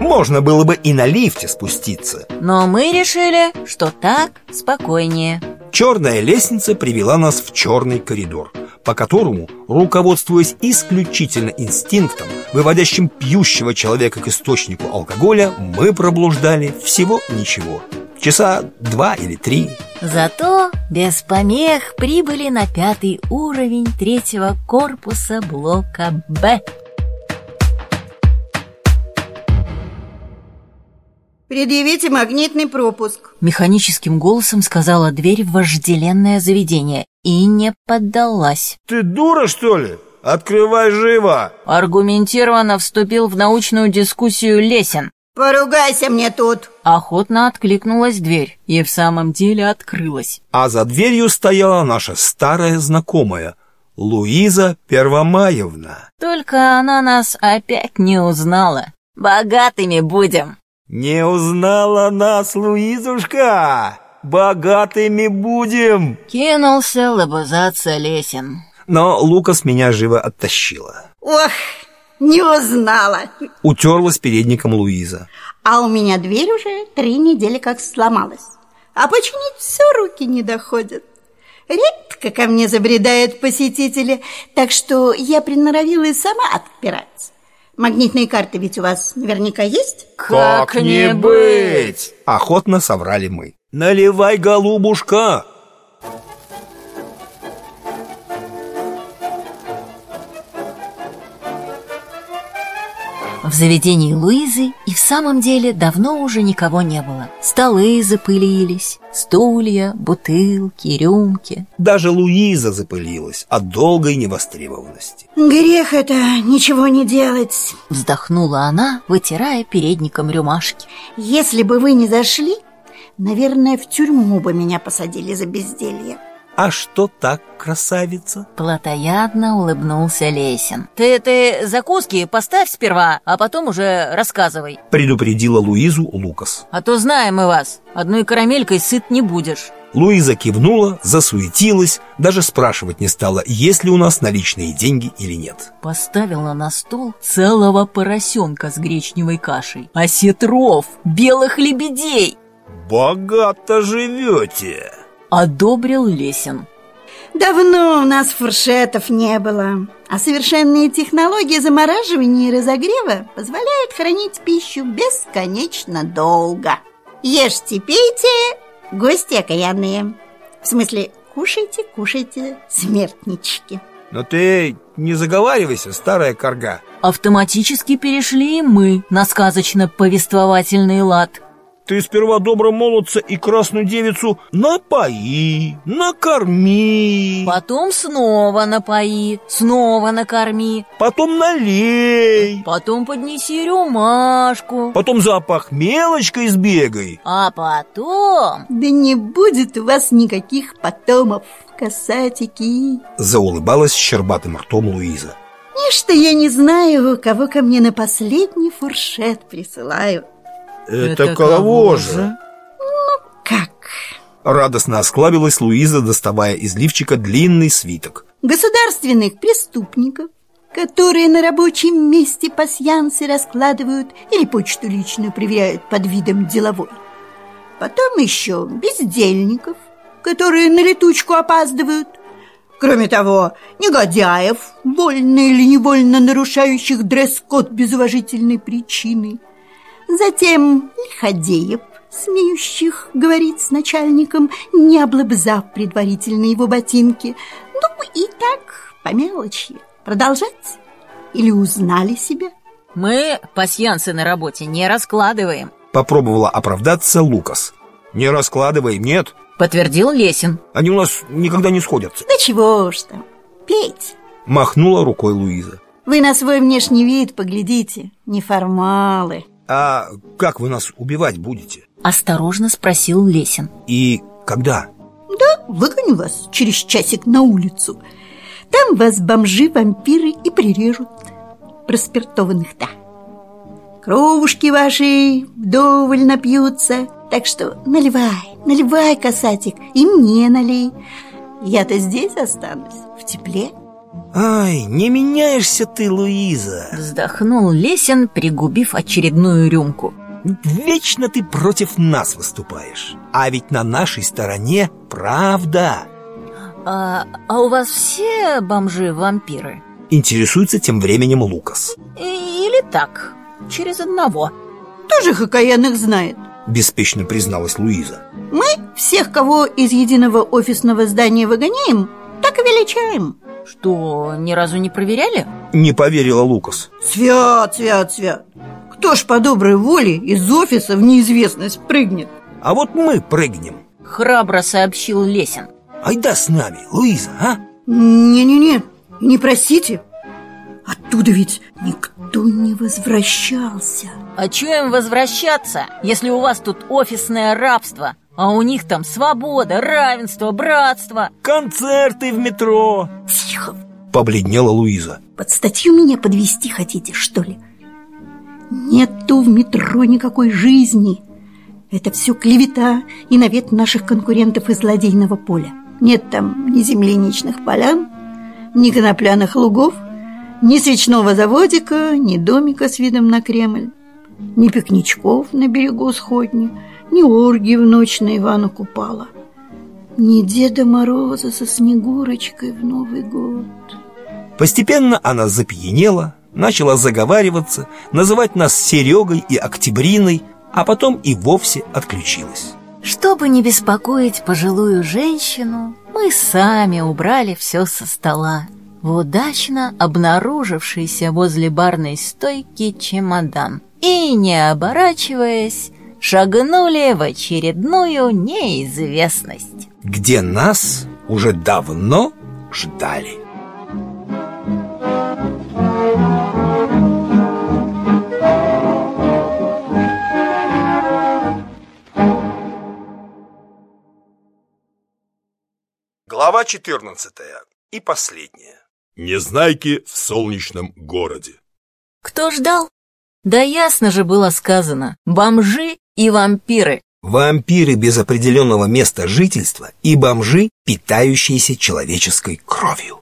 Можно было бы и на лифте спуститься. Но мы решили, что так спокойнее. Черная лестница привела нас в черный коридор, по которому, руководствуясь исключительно инстинктом, выводящим пьющего человека к источнику алкоголя, мы проблуждали всего ничего. Часа два или три. Зато без помех прибыли на пятый уровень третьего корпуса блока «Б». Предъявите магнитный пропуск. Механическим голосом сказала дверь в вожделенное заведение и не поддалась. Ты дура, что ли? Открывай живо! Аргументированно вступил в научную дискуссию Лесин. Поругайся мне тут. Охотно откликнулась дверь и в самом деле открылась. А за дверью стояла наша старая знакомая, Луиза Первомаевна. Только она нас опять не узнала. Богатыми будем. Не узнала нас, Луизушка! Богатыми будем! Кинулся лобызаться Лесин. Но Лукас меня живо оттащила. Ох, не узнала. Утерлась передником Луиза. А у меня дверь уже три недели как сломалась. А починить все руки не доходят. Редко ко мне забредают посетители, так что я приноровилась сама отпирать. Магнитные карты ведь у вас наверняка есть? Как не быть? Охотно соврали мы. Наливай, голубушка! В заведении Луизы и в самом деле давно уже никого не было. Столы запылились, стулья, бутылки, рюмки. Даже Луиза запылилась от долгой невостребованности. Грех это ничего не делать. Вздохнула она, вытирая передником рюмашки. Если бы вы не зашли, наверное, в тюрьму бы меня посадили за безделье. А что так, красавица? Платоядно улыбнулся Лесин. Ты, ты закуски поставь сперва, а потом уже рассказывай. Предупредила Луизу Лукас. А то знаем мы вас, одной карамелькой сыт не будешь. Луиза кивнула, засуетилась, даже спрашивать не стала, есть ли у нас наличные деньги или нет. Поставила на стол целого поросенка с гречневой кашей, осетров, белых лебедей. Богато живете! Одобрил Лесин. Давно у нас фуршетов не было, а совершенные технологии замораживания и разогрева позволяют хранить пищу бесконечно долго. Ешьте, пейте, гости окаянные. В смысле, кушайте, кушайте, смертнички. Но ты не заговаривайся, старая корга. Автоматически перешли и мы на сказочно-повествовательный лад. Ты сперва доброго молодца и красную девицу напои, накорми. Потом снова напои, снова накорми. Потом налей. Потом поднеси рюмашку. Потом запах мелочкой сбегай. А потом... Да не будет у вас никаких потомов, касатики. Заулыбалась щербатым ртом Луиза. Ничто я не знаю, кого ко мне на последний фуршет присылают. Это, Это кого же? Ну, как? Радостно осклабилась Луиза, доставая из лифчика длинный свиток. Государственных преступников, которые на рабочем месте пасьянсы раскладывают или почту лично проверяют под видом деловой. Потом еще бездельников, которые на летучку опаздывают. Кроме того, негодяев, вольно или невольно нарушающих дресс-код без уважительной причины – Затем лиходеев, смеющих говорить с начальником, не облобзав предварительно его ботинки. Ну и так, по мелочи, продолжать? Или узнали себя? Мы пасьянсы на работе не раскладываем. Попробовала оправдаться Лукас. Не раскладываем, нет Подтвердил Лесин. Они у нас никогда не сходятся Да чего ж там, пейте Махнула рукой Луиза. Вы на свой внешний вид поглядите, неформалы А как вы нас убивать будете? Осторожно спросил Лесин. И когда? Да, выгоню вас через часик на улицу. Там вас бомжи-вампиры и прирежут. Проспиртованных, да. Кровушки ваши вдоволь напьются. Так что наливай, наливай, касатик, и мне налей. Я-то здесь останусь, в тепле Ай, не меняешься ты, Луиза. Вздохнул Лесин, пригубив очередную рюмку. Вечно ты против нас выступаешь. А ведь на нашей стороне правда. А, а у вас все бомжи-вампиры? Интересуется тем временем Лукас. Или так, через одного. Тоже хокаянных знает. Беспечно призналась Луиза. Мы всех, кого из единого офисного здания выгоняем, так и величаем Что, ни разу не проверяли? Не поверила Лукас Свят, свят, свят Кто ж по доброй воле из офиса в неизвестность прыгнет? А вот мы прыгнем Храбро сообщил Лесин Айда с нами, Луиза, а? Не-не-не, не просите Оттуда ведь никто не возвращался А чё им возвращаться, если у вас тут офисное рабство? А у них там свобода, равенство, братство. Концерты в метро. Тихо, Побледнела Луиза. Под статью меня подвести хотите, что ли? Нету в метро никакой жизни. Это все клевета и навет наших конкурентов из ладейного поля. Нет там ни земляничных полян, ни конопляных лугов Ни свечного заводика, ни домика с видом на Кремль Ни пикничков на берегу сходни Ни оргии в ночь на Ивана Купала Ни Деда Мороза со Снегурочкой в Новый год Постепенно она запьянела, начала заговариваться, называть нас Серегой и Октябриной, а потом и вовсе отключилась. Чтобы не беспокоить пожилую женщину, мы сами убрали все со стола в удачно обнаружившийся возле барной стойки чемодан и, не оборачиваясь, шагнули в очередную неизвестность. Где нас уже давно ждали. Глава 14 и последняя. Незнайки в солнечном городе. Кто ждал? Да ясно же было сказано. Бомжи и вампиры. Вампиры без определенного места жительства и бомжи, питающиеся человеческой кровью.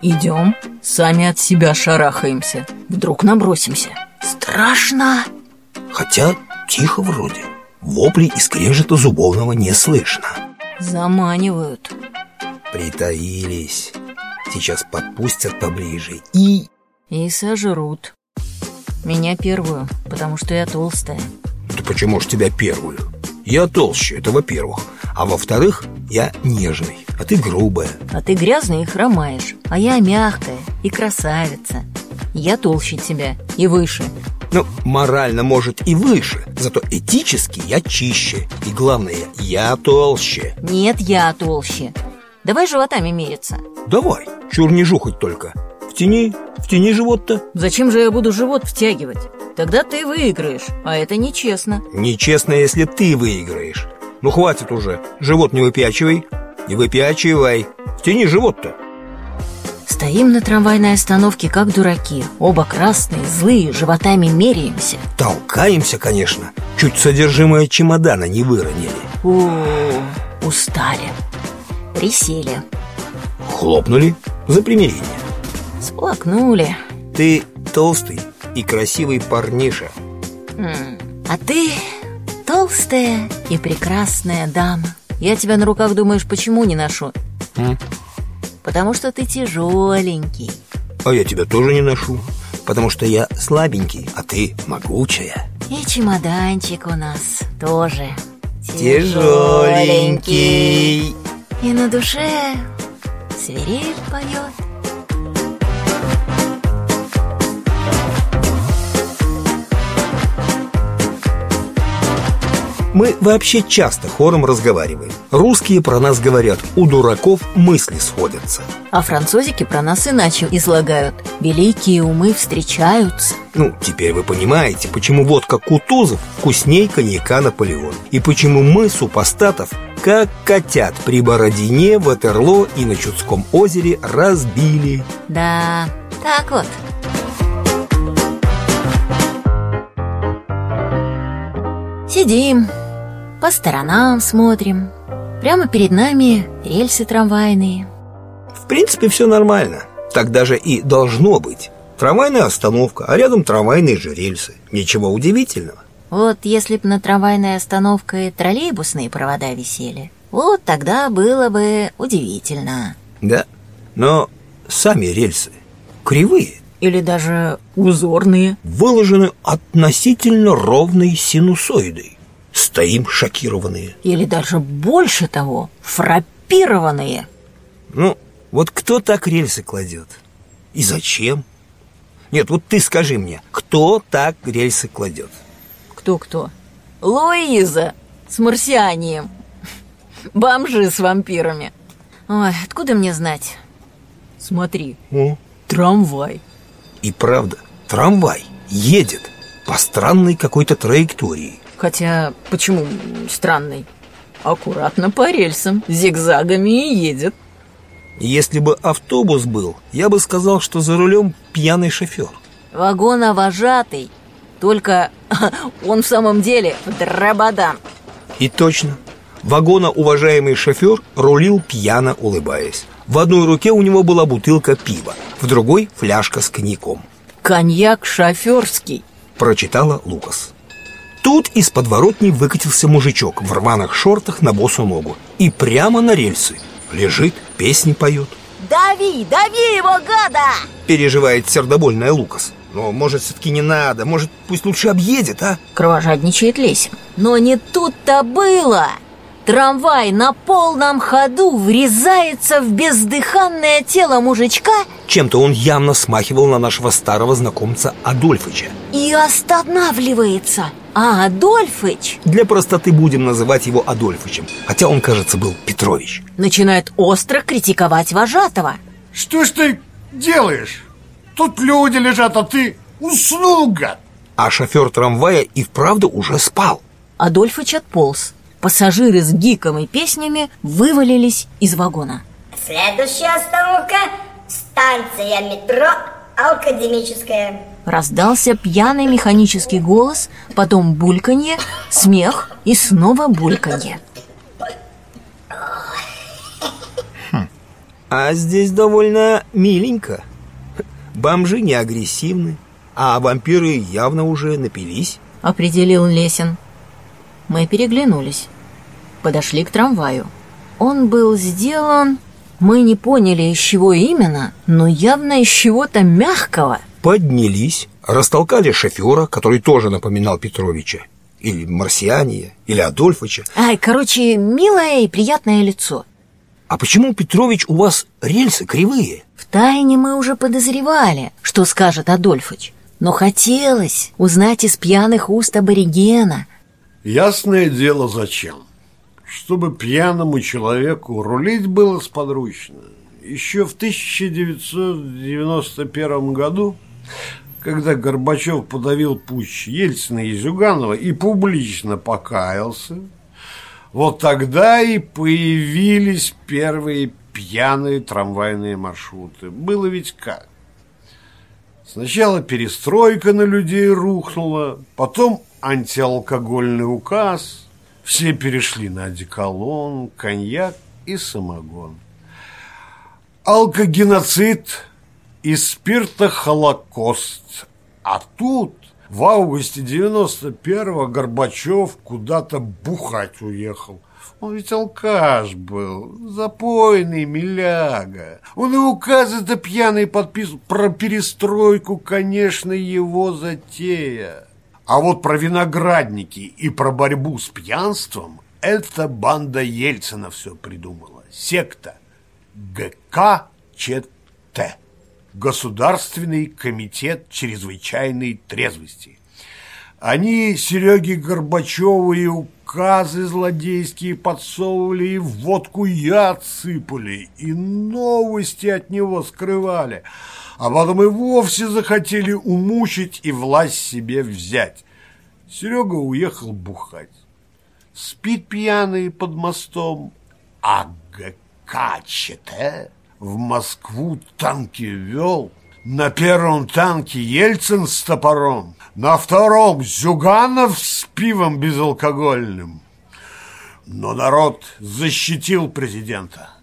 Идем, сами от себя шарахаемся. Вдруг набросимся. Страшно. Хотя тихо вроде. Воплей и скрежета зубовного не слышно. Заманивают. Притаились. Сейчас подпустят поближе и... И сожрут. Меня первую, потому что я толстая. Да почему ж тебя первую? Я толще, это во-первых. А во-вторых, я нежный, а ты грубая. А ты грязная и хромаешь, а я мягкая и красавица. Я толще тебя и выше. Ну, морально, может, и выше, зато этически я чище. И главное, я толще. Нет, я толще. Давай животами мериться. Давай, чур не жухать только. В тени, в тени живот-то. Зачем же я буду живот втягивать? Тогда ты выиграешь, а это нечестно. Нечестно, если ты выиграешь. Ну, хватит уже, живот не выпячивай. Не выпячивай. В тени живот-то. Стоим на трамвайной остановке, как дураки. Оба красные, злые, животами меряемся. Толкаемся, конечно. Чуть содержимое чемодана не выронили. О, устали. Присели. Хлопнули за примирение. Сплакнули. Ты толстый и красивый парниша. А ты толстая и прекрасная дама. Я тебя на руках, думаешь, почему не ношу? М? потому что ты тяжеленький. А я тебя тоже не ношу, потому что я слабенький, а ты могучая. И чемоданчик у нас тоже Тяжеленький. И на душе свирель поет. Мы вообще часто хором разговариваем. Русские про нас говорят, у дураков мысли сходятся. А французики про нас иначе излагают. Великие умы встречаются. Ну, теперь вы понимаете, почему водка Кутузов вкусней коньяка Наполеон. И почему мы, супостатов, как котят при Бородине, Ватерло и на Чудском озере разбили. Да, так вот. Сидим, по сторонам смотрим. Прямо перед нами рельсы трамвайные. В принципе, все нормально. Так даже и должно быть. Трамвайная остановка, а рядом трамвайные же рельсы. Ничего удивительного. Вот если б на трамвайной остановке троллейбусные провода висели, вот тогда было бы удивительно. Да, но сами рельсы кривые. Или даже узорные. Выложены относительно ровной синусоидой. Стоим шокированные. Или даже больше того, фрапированные. Ну, вот кто так рельсы кладет? И зачем? Нет, вот ты скажи мне, кто так рельсы кладет? Кто-кто? Луиза с марсианием. Бомжи с вампирами. Ой, откуда мне знать? Смотри, О. трамвай. И правда, трамвай едет по странной какой-то траектории. Хотя, почему странный? Аккуратно по рельсам, зигзагами и едет. Если бы автобус был, я бы сказал, что за рулем пьяный шофер. Вагоновожатый. Только он в самом деле драбадан. И точно. Вагона уважаемый шофер рулил пьяно улыбаясь. В одной руке у него была бутылка пива, в другой фляжка с коньяком. Коньяк шоферский. Прочитала Лукас. Тут из подворотни выкатился мужичок в рваных шортах на босу ногу и прямо на рельсы. Лежит, песни поет. Дави, дави его, гада! Переживает сердобольная Лукас. Но, может, все-таки не надо, может, пусть лучше объедет, а? Кровожадничает Лесин. Но не тут-то было! Трамвай на полном ходу врезается в бездыханное тело мужичка Чем-то он явно смахивал на нашего старого знакомца Адольфыча. и останавливается. А Адольфыч Для простоты будем называть его Адольфычем, хотя он, кажется, был Петрович. начинает остро критиковать вожатого. Что ж ты делаешь? Тут люди лежат, а ты уснул, гад. А шофер трамвая и вправду уже спал. Адольфыч отполз. Пассажиры с гиком и песнями вывалились из вагона. Следующая остановка – станция метро Академическая. Раздался пьяный механический голос, потом бульканье, смех и снова бульканье. А здесь довольно миленько. Бомжи не агрессивны, а вампиры явно уже напились. Определил Лесин. Мы переглянулись. Подошли к трамваю. Он был сделан... Мы не поняли, из чего именно, но явно из чего-то мягкого. Поднялись, растолкали шофера, который тоже напоминал Петровича. Или Марсиания, или Адольфыча. Ай, короче, милое и приятное лицо. А почему, Петрович, у вас рельсы кривые? Втайне мы уже подозревали, что скажет Адольфыч. Но хотелось узнать из пьяных уст аборигена. Ясное дело, зачем? Чтобы пьяному человеку рулить было сподручно. Еще в 1991 году, когда Горбачев подавил путь Ельцина и Зюганова и публично покаялся, вот тогда и появились первые пьяные трамвайные маршруты. Было ведь как? Сначала перестройка на людей рухнула, потом антиалкогольный указ, все перешли на одеколон, коньяк и самогон. Алкогеноцид и спиртохолокост. А тут в августе 91-го Горбачев куда-то бухать уехал. Он ведь алкаш был, запойный миляга. Он и указы-то пьяный подписывал. Про перестройку, конечно, его затея. А вот про виноградники и про борьбу с пьянством эта банда Ельцина все придумала. Секта ГКЧТ. Государственный комитет чрезвычайной трезвости. Они Сереге Горбачеву и указы злодейские подсовывали, и водку яд сыпали, и новости от него скрывали, а потом и вовсе захотели умучить и власть себе взять. Серега уехал бухать. Спит пьяный под мостом, а ГКЧТ в Москву танки вел. На первом танке Ельцин с топором, на втором Зюганов с пивом безалкогольным. Но народ защитил президента.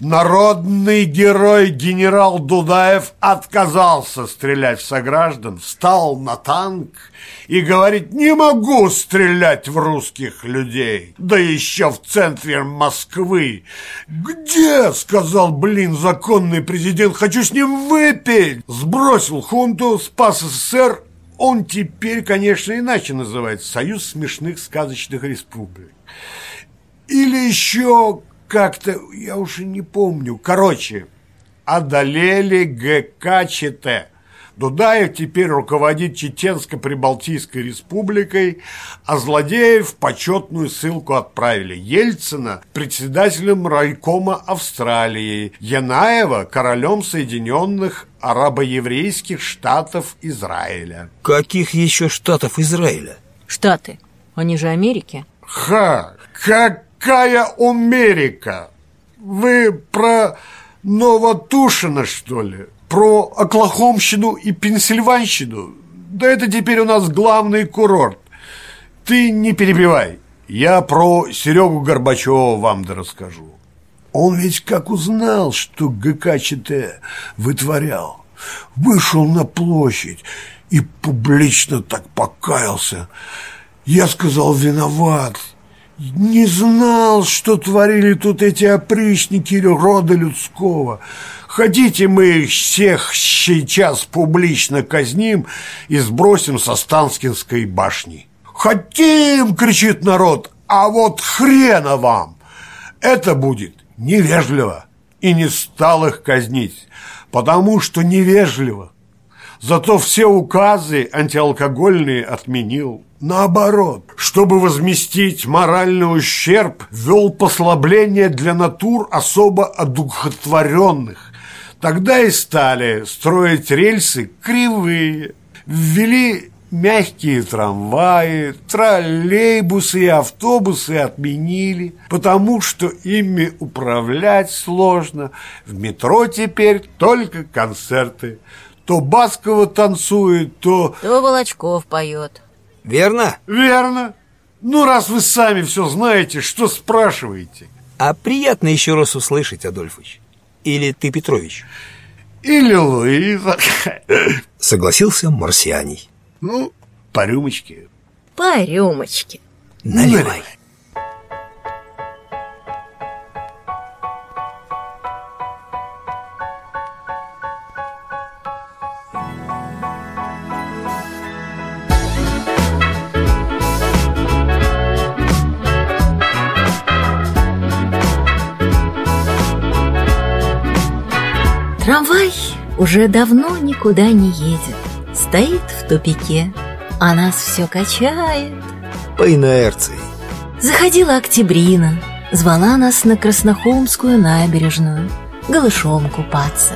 Народный герой генерал Дудаев отказался стрелять в сограждан, встал на танк и говорит, не могу стрелять в русских людей, да еще в центре Москвы. Где, сказал, блин, законный президент, хочу с ним выпить. Сбросил хунту, спас СССР, он теперь, конечно, иначе называется Союз смешных сказочных республик. Или еще как-то, я уже не помню. Короче, одолели ГКЧТ. Дудаев теперь руководит Чеченско-Прибалтийской республикой, а злодеев в почетную ссылку отправили. Ельцина председателем райкома Австралии, Янаева королем Соединенных Арабо-Еврейских Штатов Израиля. Каких еще штатов Израиля? Штаты. Они же Америки. Ха! Какая Америка? Вы про Новотушина, что ли? Про Оклахомщину и Пенсильванщину? Да это теперь у нас главный курорт. Ты не перебивай. Я про Серегу Горбачева вам да расскажу. Он ведь как узнал, что ГКЧТ вытворял, вышел на площадь и публично так покаялся. Я сказал, виноват, не знал, что творили тут эти опричники рода людского. Хотите, мы их всех сейчас публично казним и сбросим со Станскинской башни? Хотим, кричит народ, а вот хрена вам! Это будет невежливо и не стал их казнить, потому что невежливо. Зато все указы антиалкогольные отменил. Наоборот, чтобы возместить моральный ущерб, ввел послабление для натур особо одухотворенных. Тогда и стали строить рельсы кривые, ввели мягкие трамваи, троллейбусы и автобусы отменили, потому что ими управлять сложно. В метро теперь только концерты. То Баскова танцует, то... То Волочков поет. Верно? Верно. Ну, раз вы сами все знаете, что спрашиваете? А приятно еще раз услышать, Адольфович. Или ты Петрович? Или Луиза. Согласился Марсианий. Ну, по рюмочке. По рюмочке. Наливай. Трамвай уже давно никуда не едет. Стоит в тупике, а нас все качает. По инерции. Заходила Октябрина, звала нас на Краснохолмскую набережную, голышом купаться.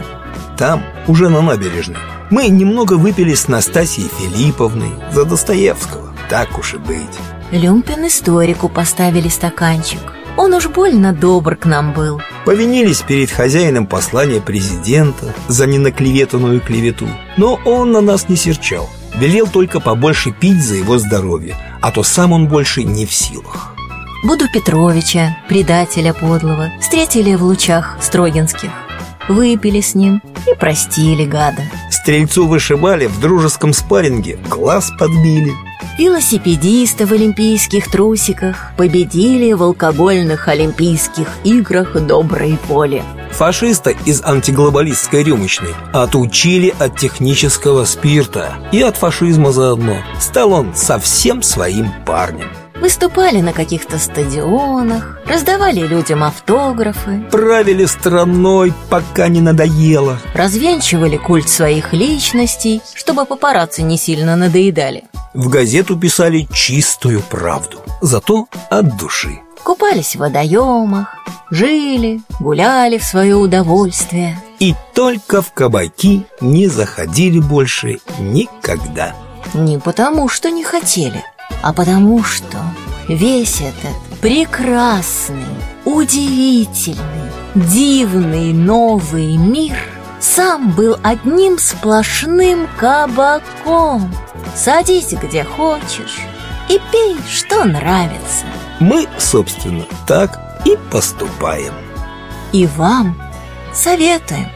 Там, уже на набережной, мы немного выпили с Настасьей Филипповной за Достоевского. Так уж и быть. Люмпин историку поставили стаканчик. Он уж больно добр к нам был. Повинились перед хозяином послания президента за ненаклеветанную клевету. Но он на нас не серчал. Велел только побольше пить за его здоровье, а то сам он больше не в силах. Буду Петровича, предателя подлого, встретили в лучах Строгинских. Выпили с ним и простили гада. Стрельцу вышибали в дружеском спарринге, глаз подбили. Велосипедисты в олимпийских трусиках победили в алкогольных олимпийских играх доброй воли. Фашиста из антиглобалистской рюмочной отучили от технического спирта и от фашизма заодно. Стал он совсем своим парнем. Выступали на каких-то стадионах, раздавали людям автографы, Правили страной, пока не надоело. развенчивали культ своих личностей, чтобы папарацци не сильно надоедали. В газету писали чистую правду, зато от души. Купались в водоемах, жили, гуляли в свое удовольствие. И только в кабаки не заходили больше никогда. Не потому, что не хотели, а потому что весь этот прекрасный, удивительный, дивный новый мир сам был одним сплошным кабаком. Садись где хочешь и пей, что нравится. Мы, собственно, так и поступаем. И вам советуем.